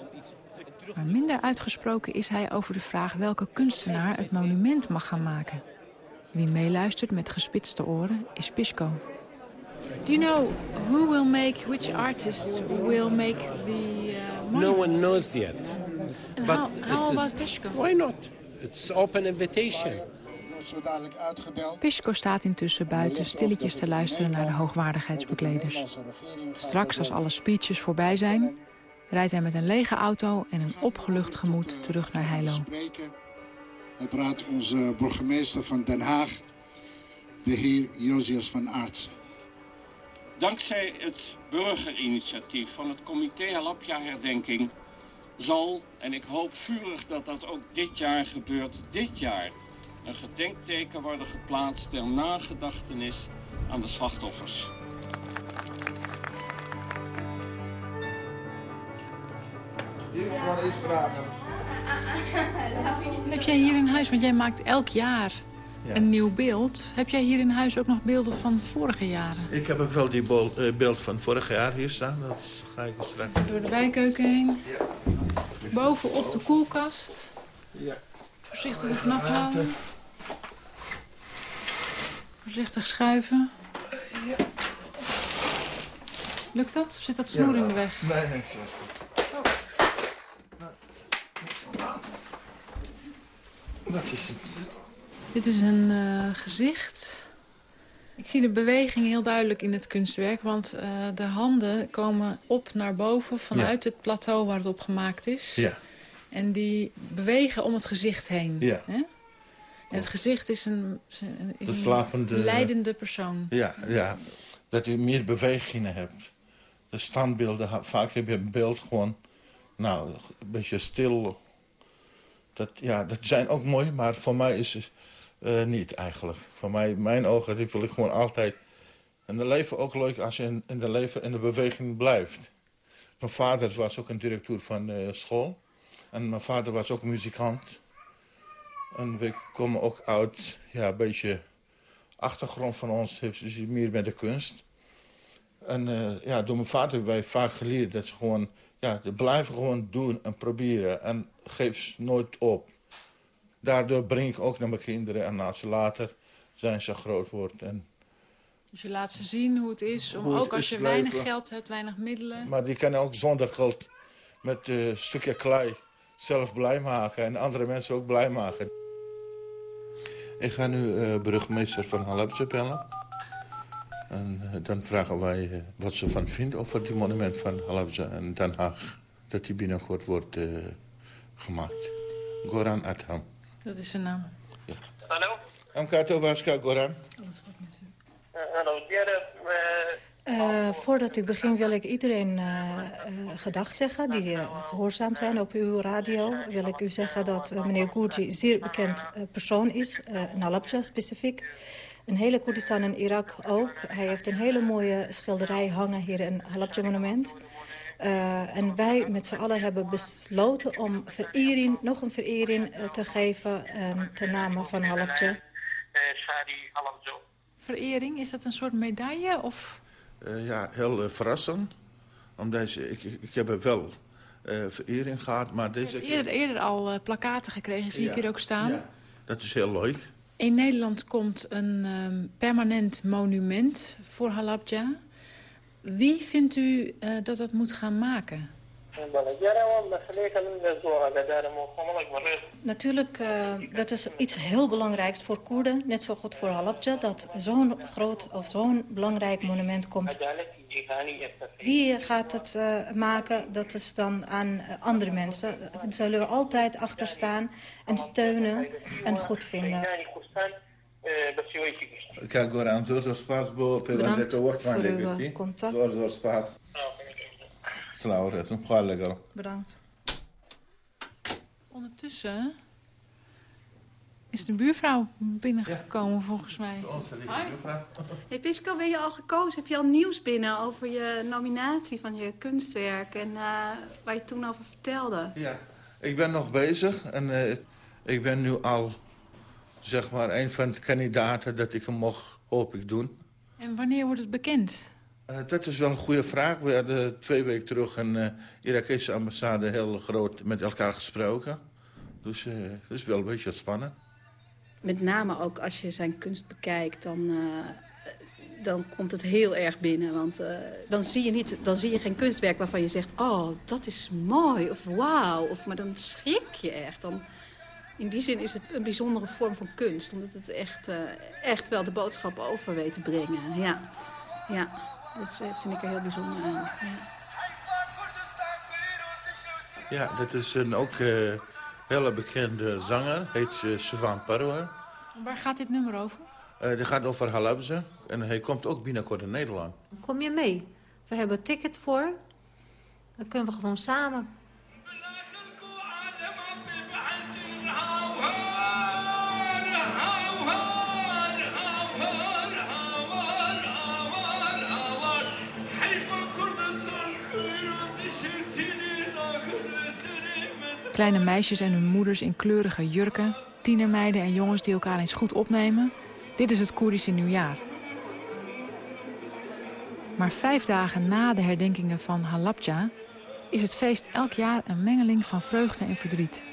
Maar minder uitgesproken is hij over de vraag welke kunstenaar het monument mag gaan maken. Wie meeluistert met gespitste oren is Pisco. Do you know who will make, which artist will make the uh, No one knows yet. And but how, how about? Why not? It's open invitation. Pisco staat intussen buiten stilletjes te luisteren naar de hoogwaardigheidsbekleders. Straks, als alle speeches voorbij zijn, rijdt hij met een lege auto en een opgelucht gemoed terug naar Heilo. Uiteraard onze burgemeester van Den Haag, de heer Josias van Aartsen. Dankzij het burgerinitiatief van het comité Halapja Herdenking zal, en ik hoop vurig dat dat ook dit jaar gebeurt, dit jaar een gedenkteken worden geplaatst ter nagedachtenis aan de slachtoffers. Ik wil iets vragen. Heb jij hier in huis, want jij maakt elk jaar ja. een nieuw beeld. Heb jij hier in huis ook nog beelden van vorige jaren? Ik heb wel die beeld van vorig jaar hier staan. Dat ga ik straks... Door de bijkeuken heen. Ja. Bovenop de koelkast. Ja. Voorzichtig er vanaf halen. Voorzichtig schuiven. Ja. Lukt dat? Of zit dat snoer in de weg? Nee, nee, dat is goed. Oh. Niks aan de hand. Dat is het. Dit is een uh, gezicht. Ik zie de beweging heel duidelijk in het kunstwerk. Want uh, de handen komen op naar boven vanuit ja. het plateau waar het op gemaakt is. Ja. En die bewegen om het gezicht heen. Ja. Hè? En het gezicht is een, is de slapende, een leidende persoon. Ja, ja, dat je meer bewegingen hebt. De standbeelden, vaak heb je een beeld gewoon... Nou, een beetje stil. Dat, ja, dat zijn ook mooi, maar voor mij is het uh, niet eigenlijk. Voor mij, mijn ogen, die wil ik gewoon altijd... En het leven ook leuk als je in, in de leven in de beweging blijft. Mijn vader was ook een directeur van uh, school. En mijn vader was ook muzikant. En we komen ook uit, ja, een beetje... Achtergrond van ons dus meer met de kunst. En uh, ja, door mijn vader hebben wij vaak geleerd dat ze gewoon... Ja, blijven gewoon doen en proberen. En geef nooit op. Daardoor breng ik ook naar mijn kinderen. En als ze later zijn ze groot wordt. En dus je laat ze zien hoe het is. Om, ook als je weinig geld hebt, weinig middelen. Maar die kunnen ook zonder geld met een uh, stukje klei zelf blij maken. En andere mensen ook blij maken. Ik ga nu uh, burgemeester van Halabja bellen. En uh, dan vragen wij wat ze van vindt over het monument van Halabja en Den Haag. Dat die binnenkort wordt gemaakt. Goran Atham. Dat is zijn naam. Ja. Hallo? I'm Kato Vaska Goran. Alles goed met u? Uh, hallo, uh, Uh, voordat ik begin wil ik iedereen uh, uh, gedag zeggen die gehoorzaam zijn op uw radio. Wil ik u zeggen dat meneer Gurji een zeer bekend persoon is, in Halabja specifiek. Een hele Koerdistan in Irak ook. Hij heeft een hele mooie schilderij hangen hier in Halabja monument. En wij met z'n allen hebben besloten om verering, nog een verering te geven ten name van Halabja. Verering, is dat een soort medaille of... Uh, ja, heel uh, verrassend. Omdat ik, ik heb er wel uh, verering gehad, maar deze... Je hebt eerder, eerder al plakaten gekregen, zie ja, ik hier ook staan. Ja, dat is heel leuk. In Nederland komt een um, permanent monument voor Halabja. Wie vindt u dat dat moet gaan maken? Natuurlijk, uh, dat is iets heel belangrijks voor Koerden, net zo goed voor Halabja, dat zo'n groot of zo'n belangrijk monument komt. Wie gaat het uh, maken, dat is dan aan andere mensen. Daar zullen altijd achter staan en steunen en goed vinden. Kijk, Goran, zo zo spaas bo, Bedankt voor uw contact. Zo zo spaas. Bedankt. Ondertussen is de buurvrouw binnengekomen, ja. volgens mij. Onze lieve buurvrouw. Hey Pisco, ben je al gekozen? Heb je al nieuws binnen over je nominatie van je kunstwerk... en uh, waar je toen over vertelde? Ja, ik ben nog bezig en uh, ik ben nu al, zeg maar, een van de kandidaten... dat ik hem mocht, hoop ik, doen. En wanneer wordt het bekend? Uh, dat is wel een goede vraag. We hadden twee weken terug een uh, Irakese ambassade heel groot met elkaar gesproken. Dus uh, het is wel een beetje spannend. Met name ook als je zijn kunst bekijkt, dan, dan komt het heel erg binnen. Want dan, zie je niet, dan zie je geen kunstwerk waarvan je zegt... oh, dat is mooi of wauw. Of, maar dan schrik je echt. Dan, in die zin is het een bijzondere vorm van kunst. Omdat het echt, echt wel de boodschap over weet te brengen. Ja, ja. Dat uh, vind ik er heel bijzonder aan. Ja, ja dat is een ook uh, hele bekende zanger. Heet uh, Sivan Parwar. Waar gaat dit nummer over? Uh, dit gaat over Halabze. En hij komt ook binnenkort in Nederland. Kom je mee? We hebben een ticket voor. Dan kunnen we gewoon samen Kleine meisjes en hun moeders in kleurige jurken. Tienermeiden en jongens die elkaar eens goed opnemen. Dit is het Koerdische nieuwjaar. Maar vijf dagen na de herdenkingen van Halabja... is het feest elk jaar een mengeling van vreugde en verdriet.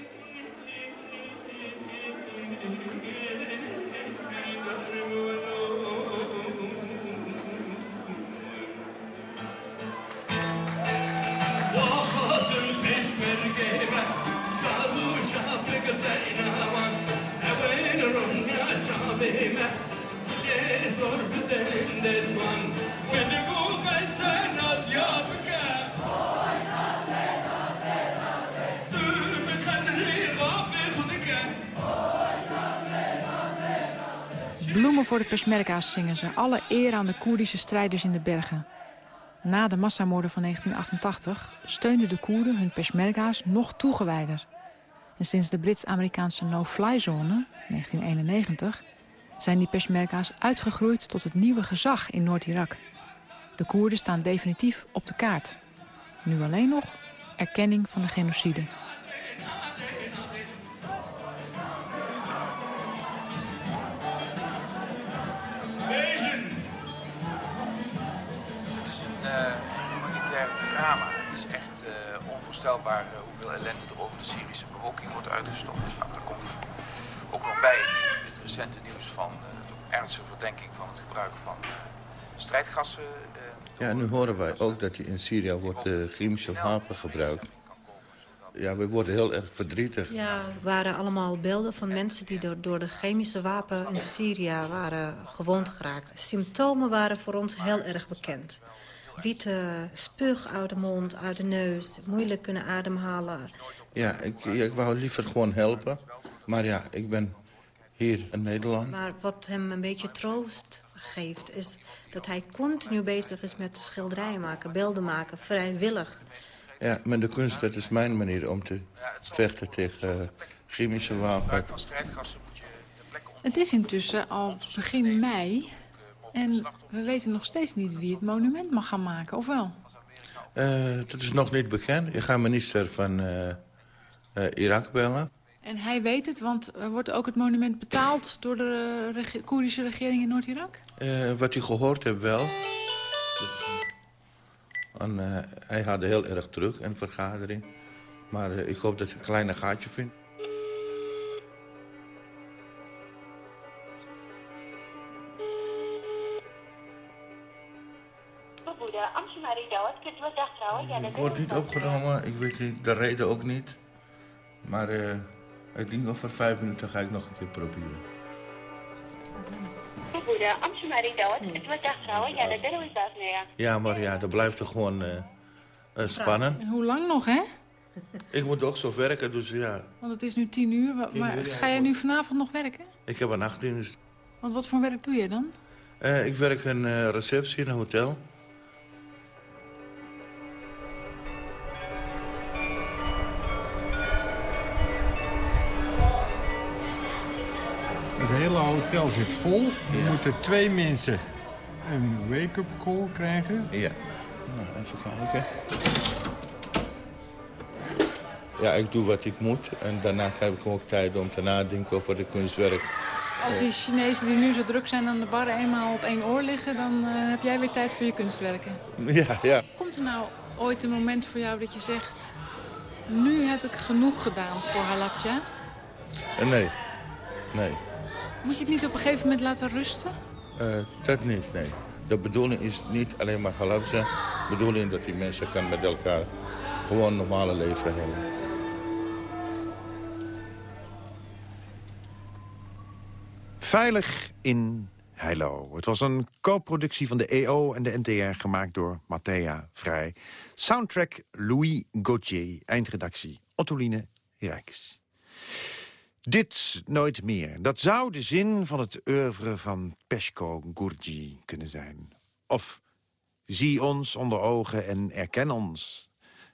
Peshmerga's zingen ze. Alle eer aan de Koerdische strijders in de bergen. Na de massamoorden van 1988 steunden de Koerden hun Peshmerga's nog toegewijder. En sinds de Brits-Amerikaanse no-fly-zone, 1991... zijn die Peshmerga's uitgegroeid tot het nieuwe gezag in Noord-Irak. De Koerden staan definitief op de kaart. Nu alleen nog erkenning van de genocide. Is echt uh, onvoorstelbaar uh, hoeveel ellende er over de Syrische bevolking wordt uitgestort. Nou, daar komt ook nog bij het recente nieuws van uh, de ernstige verdenking van het gebruik van strijdgassen. ja, nu horen wij ook dat in Syrië wordt de chemische wapen gebruikt. Ja, we worden heel erg verdrietig. Ja, er waren allemaal beelden van mensen die door, door de chemische wapen in Syrië waren gewond geraakt. Symptomen waren voor ons heel erg bekend witte spuug uit de mond, uit de neus, moeilijk kunnen ademhalen. Ja, ik, ik wou liever gewoon helpen. Maar ja, ik ben Hier in Nederland. Maar wat hem een beetje troost geeft... is dat hij continu bezig is met schilderijen maken, beelden maken, vrijwillig. Ja, met de kunst, dat is mijn manier om te vechten tegen uh, chemische je Het is intussen al begin mei en we weten nog steeds niet wie het monument mag gaan maken, of wel? Uh, dat is nog niet bekend. Ik ga minister van uh, Irak bellen. En hij weet het, want wordt ook het monument betaald door de reg Koerdische regering in Noord-Irak? wat hij gehoord heeft wel. En, hij had heel erg druk in vergadering. Maar ik hoop dat hij een kleine gaatje vindt. Ik word niet opgenomen, ik weet niet, de reden ook niet. Maar uh, ik denk over vijf minuten ga ik nog een keer proberen. Ja, maar ja, dat blijft er gewoon uh, uh, spannend. En hoe lang nog, hè? Ik moet ook zo werken, dus ja. Want het is nu tien uur, maar ga jij nu vanavond nog werken? Ik heb een nachtdienst. Want wat voor werk doe je dan? ik werk in receptie in een hotel. Het hele hotel zit vol. Er ja. moeten twee mensen een wake-up call krijgen. Ja. Nou, even kijken. Ja, ik doe wat ik moet. En daarna heb ik ook tijd om te nadenken over het kunstwerk. Als die Chinezen die nu zo druk zijn aan de bar eenmaal op één oor liggen... dan uh, heb jij weer tijd voor je kunstwerken. Ja, ja. Komt er nou ooit een moment voor jou dat je zegt... nu heb ik genoeg gedaan voor Halabja? Nee, nee. Moet je het niet op een gegeven moment laten rusten? Uh, dat niet, nee. De bedoeling is niet alleen maar halabja. De bedoeling dat die mensen kan met elkaar gewoon een normale leven hebben. Veilig in Heilo. Het was een co-productie van de EO en de NTR gemaakt door Matthea Vrij. Soundtrack Louis Gauthier, eindredactie Ottoline Rijks. Dit nooit meer. Dat zou de zin van het oeuvre van Peshko Gurji kunnen zijn. Of zie ons onder ogen en erken ons.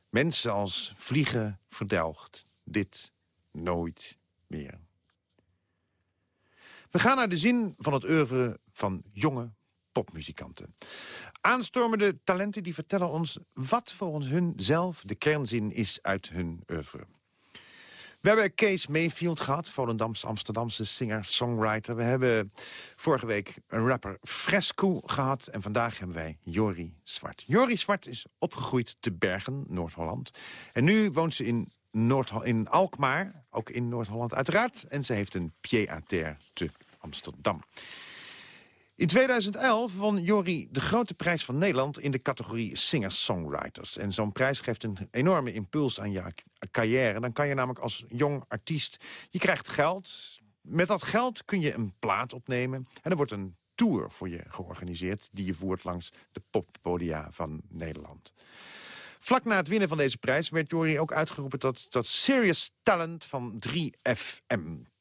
Mensen als vliegen verdelgd. Dit nooit meer. We gaan naar de zin van het oeuvre van jonge popmuzikanten. Aanstormende talenten die vertellen ons wat volgens hun zelf de kernzin is uit hun oeuvre. We hebben Kees Mayfield gehad, Volendamse Amsterdamse singer-songwriter. We hebben vorige week een rapper Fresco gehad. En vandaag hebben wij Jori Zwart. Jori Zwart is opgegroeid te Bergen, Noord-Holland. En nu woont ze in, in Alkmaar, ook in Noord-Holland uiteraard. En ze heeft een pied-à-terre te Amsterdam. In 2011 won Jori de grote prijs van Nederland in de categorie singer-songwriters. En zo'n prijs geeft een enorme impuls aan je carrière. Dan kan je namelijk als jong artiest, je krijgt geld. Met dat geld kun je een plaat opnemen en er wordt een tour voor je georganiseerd... die je voert langs de poppodia van Nederland. Vlak na het winnen van deze prijs werd Jori ook uitgeroepen tot, tot Serious Talent van 3FM.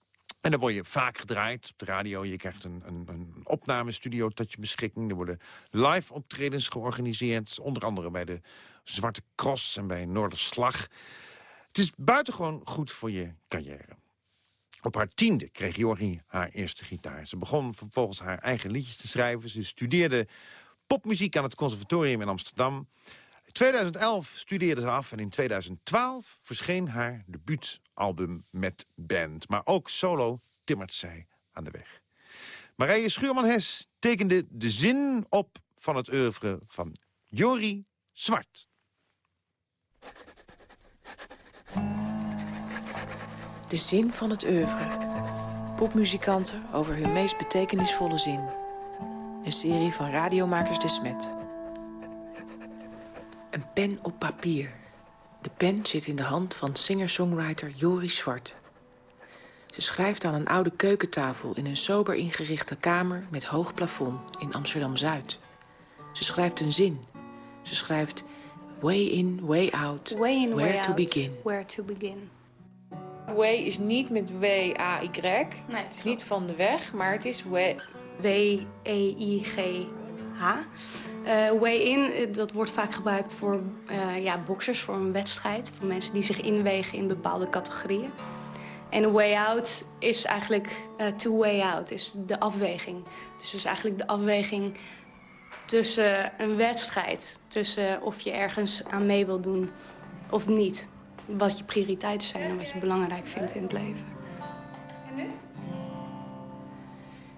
En dan word je vaak gedraaid op de radio. Je krijgt een, een, een opnamestudio tot je beschikking. Er worden live optredens georganiseerd. Onder andere bij de Zwarte Cross en bij Noorderslag. Het is buitengewoon goed voor je carrière. Op haar tiende kreeg Jorgi haar eerste gitaar. Ze begon vervolgens haar eigen liedjes te schrijven. Ze studeerde popmuziek aan het conservatorium in Amsterdam. In 2011 studeerde ze af en in 2012 verscheen haar debuutalbum met band. Maar ook solo timmert zij aan de weg. Marije Schuurman-Hes tekende de zin op van het oeuvre van Jori Zwart. De zin van het oeuvre. Popmuzikanten over hun meest betekenisvolle zin. Een serie van radiomakers de Smet. Een pen op papier. De pen zit in de hand van singer-songwriter Joris Zwart. Ze schrijft aan een oude keukentafel in een sober ingerichte kamer met hoog plafond in Amsterdam-Zuid. Ze schrijft een zin. Ze schrijft way in, way out, way in, where way to out, begin. Where to begin. Way is niet met W-A-Y. Nee, het is niet van de weg, maar het is. W-E-I-G-H. Uh, way-in, eh, dat wordt vaak gebruikt voor uh, ja, boxers, voor een wedstrijd. Voor mensen die zich inwegen in bepaalde categorieën. En way out is eigenlijk uh, to way out, is de afweging. Dus het is eigenlijk de afweging tussen een wedstrijd. Tussen of je ergens aan mee wil doen of niet. Wat je prioriteiten zijn en wat je belangrijk vindt in het leven. En nu?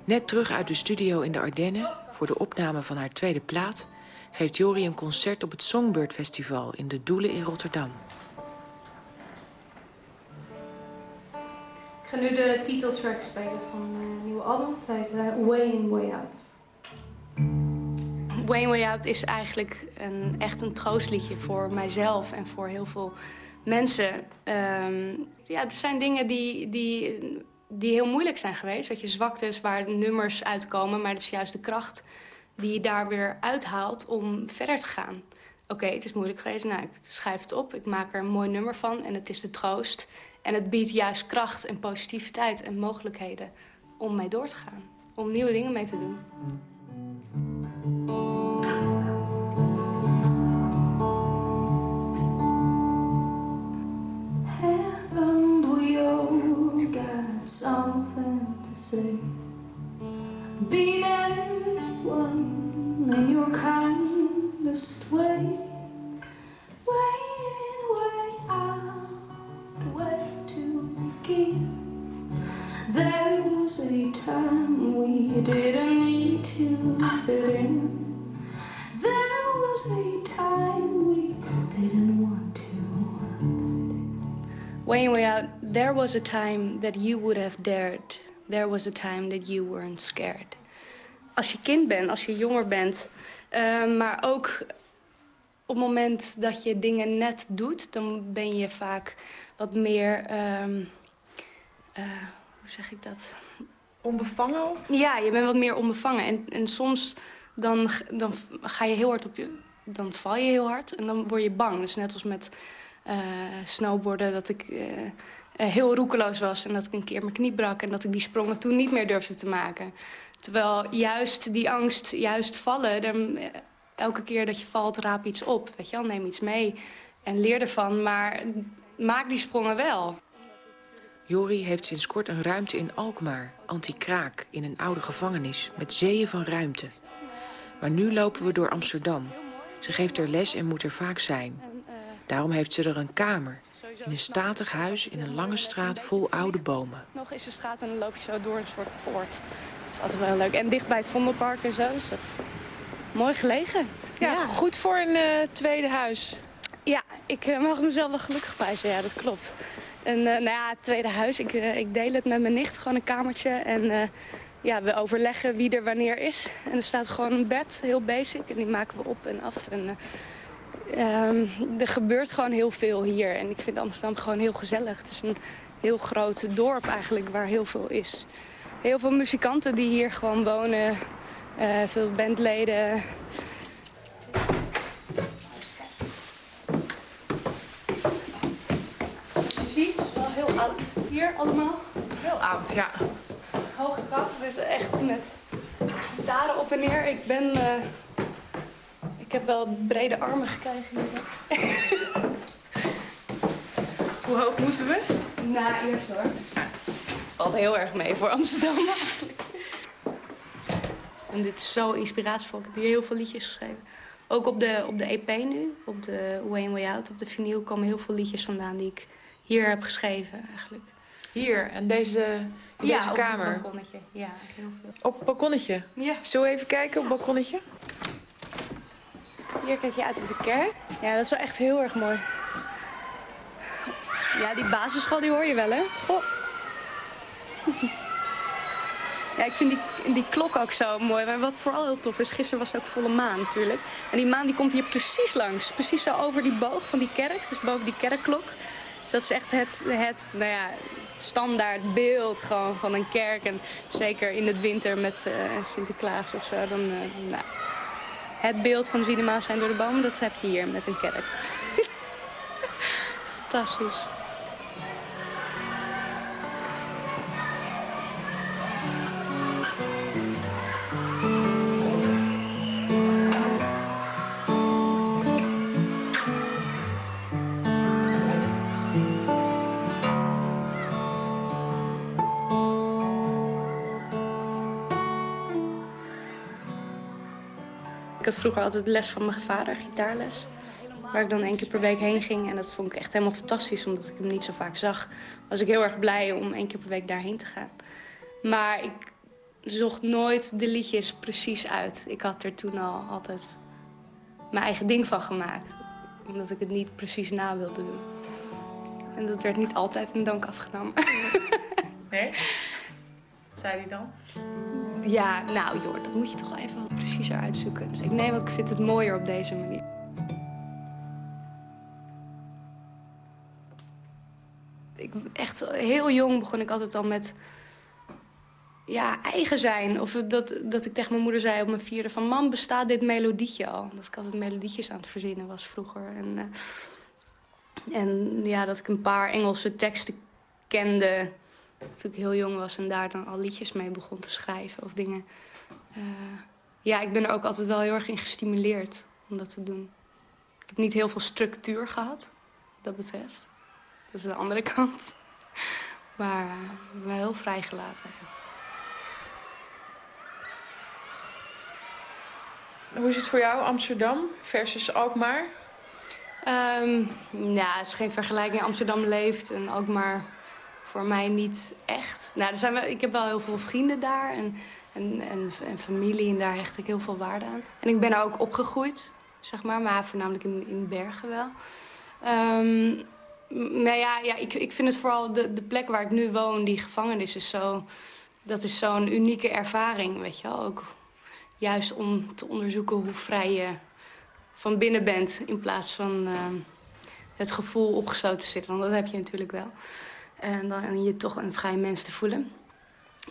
Net terug uit de studio in de Ardennen voor de opname van haar tweede plaat... geeft Jori een concert op het Songbird Festival in de Doelen in Rotterdam. Ik ga nu de titeltrack spelen van een nieuwe album. Het heet uh, Way In, Way Out. Way In, Way Out is eigenlijk een, echt een troostliedje voor mijzelf en voor heel veel mensen. Um, ja, er zijn dingen die, die, die heel moeilijk zijn geweest. Weet je, zwaktes waar nummers uitkomen, maar het is juist de kracht die je daar weer uithaalt om verder te gaan. Oké, het is moeilijk geweest. Nou, ik schrijf het op. Ik maak er een mooi nummer van. En het is de troost. En het biedt juist kracht en positiviteit en mogelijkheden om mee door te gaan. Om nieuwe dingen mee te doen. Say? Be there one in your kindest way. Way out, where to begin? There was a time we didn't need to fit in. There was a time we didn't want to. Way in, way out, there was a time that you would have dared. There was a time that you weren't scared. Als je kind bent, als je jonger bent, uh, maar ook op het moment dat je dingen net doet, dan ben je vaak wat meer. Uh, uh, hoe zeg ik dat? Onbevangen? Ja, je bent wat meer onbevangen. En, en soms dan, dan ga je heel hard op je. Dan val je heel hard en dan word je bang. Dus net als met uh, snowboarden, dat ik uh, heel roekeloos was en dat ik een keer mijn knie brak en dat ik die sprongen toen niet meer durfde te maken. Terwijl juist die angst, juist vallen, dan, elke keer dat je valt, raap iets op. Weet je wel, neem iets mee en leer ervan, maar maak die sprongen wel. Jori heeft sinds kort een ruimte in Alkmaar, anti-kraak, in een oude gevangenis met zeeën van ruimte. Maar nu lopen we door Amsterdam. Ze geeft er les en moet er vaak zijn. Daarom heeft ze er een kamer. In een statig huis in een lange straat vol oude bomen. Nog is de straat en dan loop je zo door een soort poort. Dat is altijd wel heel leuk. En dicht bij het Vondelpark en zo, dus dat is mooi gelegen. Ja, ja. goed voor een uh, tweede huis. Ja, ik uh, mag mezelf wel gelukkig prijzen, ja, dat klopt. En uh, nou ja, het tweede huis, ik, ik deel het met mijn nicht, gewoon een kamertje. En ja, we overleggen wie er wanneer is. En er staat gewoon een bed, heel basic, en die maken we op en af. En, Um, er gebeurt gewoon heel veel hier. En ik vind Amsterdam gewoon heel gezellig. Het is een heel groot dorp eigenlijk waar heel veel is. Heel veel muzikanten die hier gewoon wonen. Uh, veel bandleden. Je ziet, het is wel heel oud hier allemaal. Heel oud, ja. Hoge trap, dus echt met gitaren op en neer. Ik ben... Uh, ik heb wel brede armen gekregen. Hoe hoog moeten we? Nou, eerst hoor. Valt heel erg mee voor Amsterdam eigenlijk. En dit is zo inspiratievol. Ik heb hier heel veel liedjes geschreven. Ook op de, op de EP nu, op de Way In Way Out, op de vinyl komen heel veel liedjes vandaan die ik hier heb geschreven eigenlijk. Hier, en deze, in ja, deze kamer? op het balkonnetje. Ja, heel veel. Op het balkonnetje? Ja. Zullen we even kijken op het balkonnetje? Hier kijk je uit op de kerk. Ja, dat is wel echt heel erg mooi. Ja, die basisschool die hoor je wel, hè? Goh. Ja, ik vind die, die klok ook zo mooi. Maar wat vooral heel tof is, gisteren was het ook volle maan natuurlijk. En die maan die komt hier precies langs. Precies zo over die boog van die kerk. Dus boven die kerkklok. Dus dat is echt het, het nou ja, standaard beeld gewoon van een kerk. En zeker in het winter met uh, Sinterklaas of zo. Dan, uh, nou, het beeld van Cinema zijn door de bomen, dat heb je hier met een kerk. Fantastisch. Ik had vroeger altijd les van mijn vader, gitaarles. Waar ik dan één keer per week heen ging. En dat vond ik echt helemaal fantastisch, omdat ik hem niet zo vaak zag. Was ik heel erg blij om één keer per week daarheen te gaan. Maar ik zocht nooit de liedjes precies uit. Ik had er toen al altijd mijn eigen ding van gemaakt. Omdat ik het niet precies na wilde doen. En dat werd niet altijd in dank afgenomen. Nee? Wat zei hij dan? Ja, nou joh, dat moet je toch wel even wat preciezer uitzoeken. Dus ik nee, want ik vind het mooier op deze manier. Ik, echt heel jong begon ik altijd al met ja, eigen zijn. Of dat, dat ik tegen mijn moeder zei op mijn vierde van... mam, bestaat dit melodietje al? Dat ik altijd melodietjes aan het verzinnen was vroeger. En, eh, en ja, dat ik een paar Engelse teksten kende toen ik heel jong was... en daar dan al liedjes mee begon te schrijven of dingen. Eh, ja, ik ben er ook altijd wel heel erg in gestimuleerd om dat te doen. Ik heb niet heel veel structuur gehad, wat dat betreft. Dat is de andere kant. Maar uh, wel heel vrijgelaten. Hoe is het voor jou, Amsterdam versus Alkmaar? Um, ja, het is geen vergelijking. Amsterdam leeft en Alkmaar voor mij niet echt. Nou, er zijn ik heb wel heel veel vrienden daar en, en, en, en, familie en daar hecht ik heel veel waarde aan. En ik ben er ook opgegroeid, zeg maar, maar voornamelijk in, in Bergen wel. Um, maar ja, ja ik, ik vind het vooral de, de plek waar ik nu woon, die gevangenis, is zo... Dat is zo'n unieke ervaring, weet je wel. Ook juist om te onderzoeken hoe vrij je van binnen bent... in plaats van uh, het gevoel opgesloten zitten. Want dat heb je natuurlijk wel. En dan je toch een vrij mens te voelen.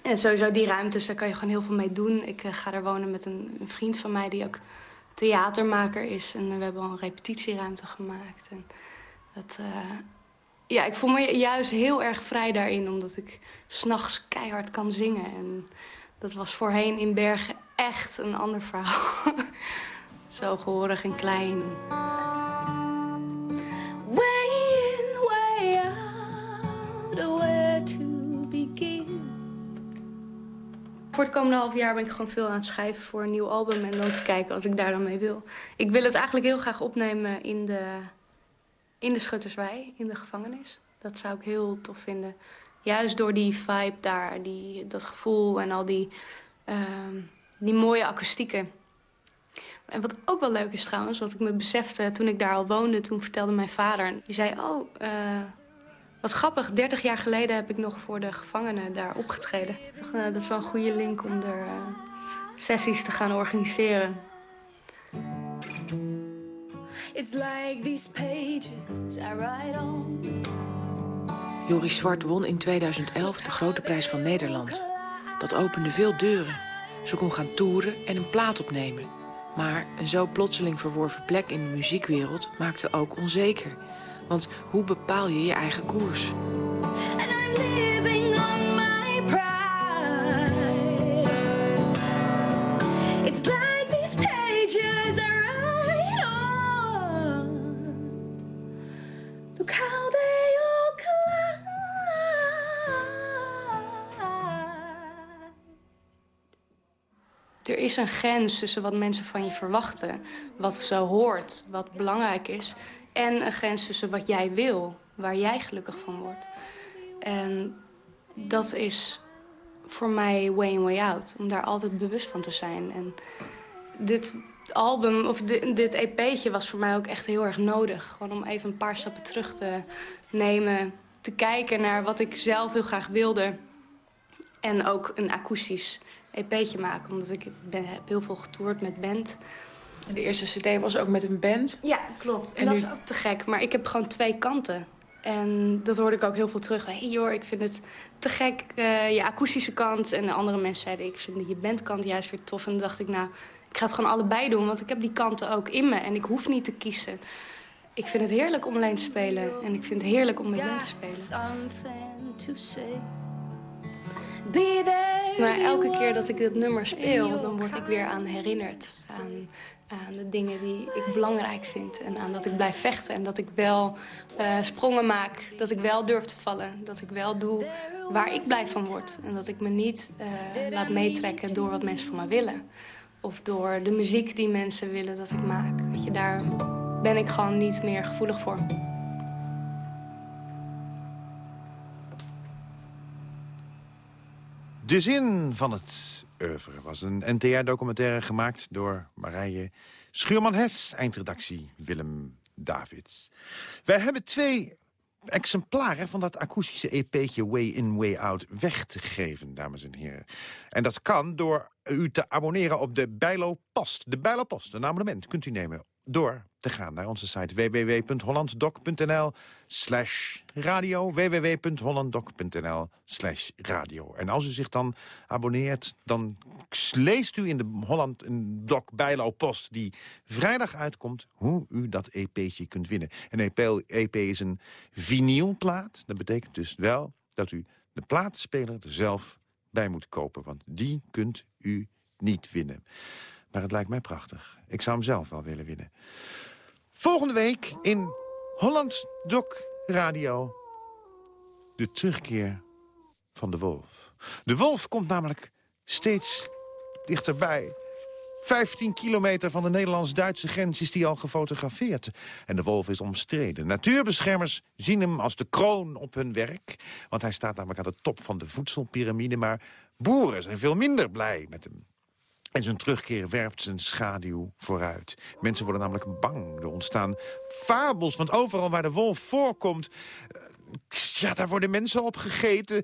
En sowieso die ruimtes, daar kan je gewoon heel veel mee doen. Ik uh, ga daar wonen met een, vriend van mij die ook theatermaker is. En we hebben al een repetitieruimte gemaakt. En dat, uh, ja, ik voel me juist heel erg vrij daarin, omdat ik s'nachts keihard kan zingen. En dat was voorheen in Bergen echt een ander verhaal. Zo gehoorig en klein. Voor het komende half jaar ben ik gewoon veel aan het schrijven voor een nieuw album. En dan te kijken als ik daar dan mee wil. Ik wil het eigenlijk heel graag opnemen in de, in de Schutterswei, in de gevangenis. Dat zou ik heel tof vinden. Juist door die vibe daar, die, dat gevoel en al die, uh, die mooie akoestieken. En wat ook wel leuk is trouwens, wat ik me besefte toen ik daar al woonde... toen vertelde mijn vader, die zei... oh, uh, wat grappig, 30 jaar geleden heb ik nog voor de gevangenen daar opgetreden. Ik dacht, uh, dat is wel een goede link om er uh, sessies te gaan organiseren. It's like these pages I write on. Joris Zwart won in 2011 de Grote Prijs van Nederland. Dat opende veel deuren. Ze kon gaan toeren en een plaat opnemen. Maar een zo plotseling verworven plek in de muziekwereld maakte ook onzeker. Want hoe bepaal je je eigen koers? And I'm living on my pride. It's like these pages I write on. Look how they all collide. Er is een grens tussen wat mensen van je verwachten, wat zo hoort, wat belangrijk is, en een grens tussen wat jij wil, waar jij gelukkig van wordt. En dat is voor mij way in, way out, om daar altijd bewust van te zijn. En dit album, of dit, dit EP'tje was voor mij ook echt heel erg nodig. Gewoon om even een paar stappen terug te nemen, te kijken naar wat ik zelf heel graag wilde. En ook een akoestisch EP'tje maken, omdat ik heb heel veel getoerd met band. En de eerste cd was ook met een band? Ja, klopt. En, En dat nu- is ook te gek. Maar ik heb gewoon twee kanten. En dat hoorde ik ook heel veel terug. Hé hey joh, ik vind het te gek, eh, je akoestische kant. En de andere mensen zeiden, ik vind je bandkant juist weer tof. En toen dacht ik, nou, ik ga het gewoon allebei doen. Want ik heb die kanten ook in me. En ik hoef niet te kiezen. Ik vind het heerlijk om alleen te spelen. En ik vind het heerlijk om met band te spelen. Something to say. Be there. Maar elke keer dat ik dit nummer speel, dan word ik weer aan herinnerd. Aan, aan de dingen die ik belangrijk vind. En aan dat ik blijf vechten. En dat ik wel eh, sprongen maak. Dat ik wel durf te vallen. Dat ik wel doe waar ik blij van word. En dat ik me niet eh, laat meetrekken door wat mensen van me willen. of door de muziek die mensen willen dat ik maak. Weet je, daar ben ik gewoon niet meer gevoelig voor. De zin van het was een NTR-documentaire gemaakt door Marije Schuurman-Hes, eindredactie Willem Davids. Wij hebben twee exemplaren van dat akoestische EP'tje Way In, Way Out weg te geven, dames en heren. En dat kan door u te abonneren op de Bijlo Post. De Bijlo Post, een abonnement kunt u nemen door te gaan naar onze site www.hollanddoc.nl slash radio. www.hollanddoc.nl slash radio. En als u zich dan abonneert, dan leest u in de Holland Doc Bijlo die vrijdag uitkomt, hoe u dat EP'tje kunt winnen. Een EP, EP is een vinylplaat. Dat betekent dus wel dat u de plaatspeler er zelf bij moet kopen. Want die kunt u niet winnen. Maar het lijkt mij prachtig. Ik zou hem zelf wel willen winnen. Volgende week in Holland Doc Radio... de terugkeer van de wolf. De wolf komt namelijk steeds dichterbij. 15 kilometer van de Nederlands-Duitse grens is die al gefotografeerd. En de wolf is omstreden. Natuurbeschermers zien hem als de kroon op hun werk. Want hij staat namelijk aan de top van de voedselpyramide. Maar boeren zijn veel minder blij met hem. En zijn terugkeer werpt zijn schaduw vooruit. Mensen worden namelijk bang. Er ontstaan fabels, want overal waar de wolf voorkomt... Eh, ja, daar worden mensen op gegeten.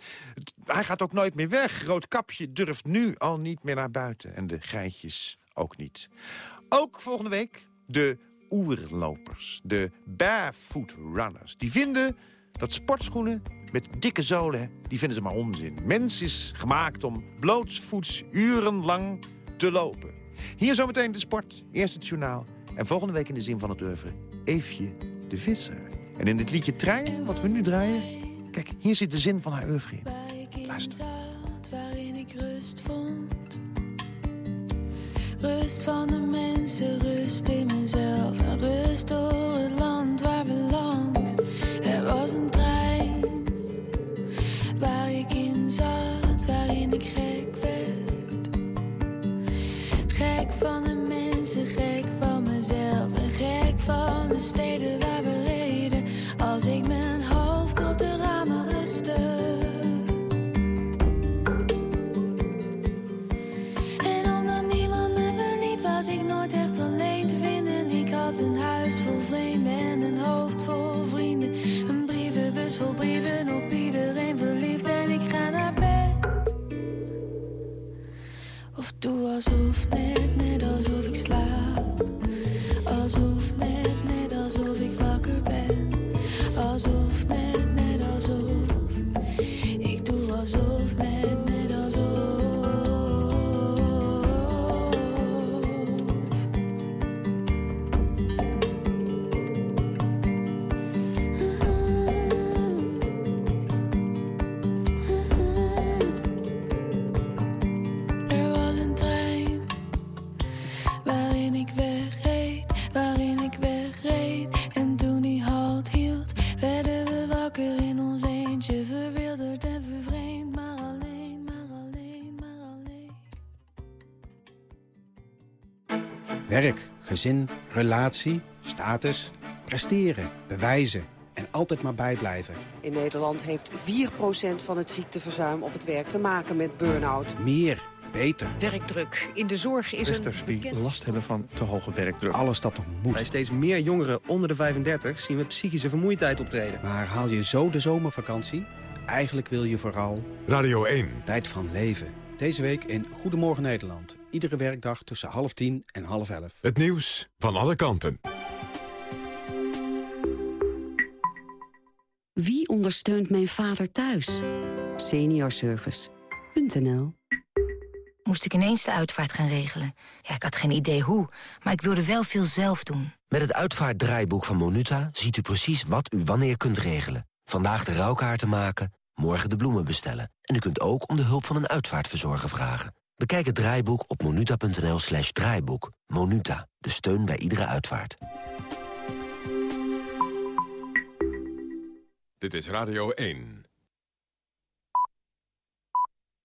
Hij gaat ook nooit meer weg. Roodkapje durft nu al niet meer naar buiten. En de geitjes ook niet. Ook volgende week de oerlopers. De barefoot runners. Die vinden dat sportschoenen met dikke zolen, die vinden ze maar onzin. Mens is gemaakt om blootsvoets urenlang te lopen. Hier zometeen de sport, eerst het journaal. En volgende week in de zin van het oeuvre, Eefje de Visser. En in het liedje Trein, wat we nu draaien... Kijk, hier zit de zin van haar oeuvre in. Luister. waarin ik rust vond. Rust van de mensen, rust in mezelf. En rust door het land waar we langs. Er was een trein waar ik in zat, waarin ik gek. Gek van de mensen, gek van mezelf. En gek van de steden waar we reden. Als ik mijn hoofd op de ramen rustte. En omdat niemand me verliet, was ik nooit echt alleen te vinden. Ik had een huis vol vreemden en een hoofd vol vrienden. Een brievenbus vol brieven op doe alsof, net, net alsof ik slaap. Alsof, net, net alsof ik wakker ben. Alsof, net, net alsof. Relatie, status, presteren, bewijzen en altijd maar bijblijven. In Nederland heeft 4% van het ziekteverzuim op het werk te maken met burn-out. Meer, beter. Werkdruk. In de zorg is Richters een die bekend... last hebben van te hoge werkdruk. Alles dat nog moet. Bij steeds meer jongeren onder de 35 zien we psychische vermoeidheid optreden. Maar haal je zo de zomervakantie? Eigenlijk wil je vooral... Radio 1. Tijd van leven. Deze week in Goedemorgen Nederland. Iedere werkdag tussen half tien en half elf. Het nieuws van alle kanten. Wie ondersteunt mijn vader thuis? Seniorservice.nl Moest ik ineens de uitvaart gaan regelen. Ja, ik had geen idee hoe, maar ik wilde wel veel zelf doen. Met het uitvaartdraaiboek van Monuta ziet u precies wat u wanneer kunt regelen. Vandaag de rouwkaarten maken, morgen de bloemen bestellen. En u kunt ook om de hulp van een uitvaartverzorger vragen. Bekijk het draaiboek op monuta.nl slash draaiboek. Monuta, de steun bij iedere uitvaart. Dit is Radio 1.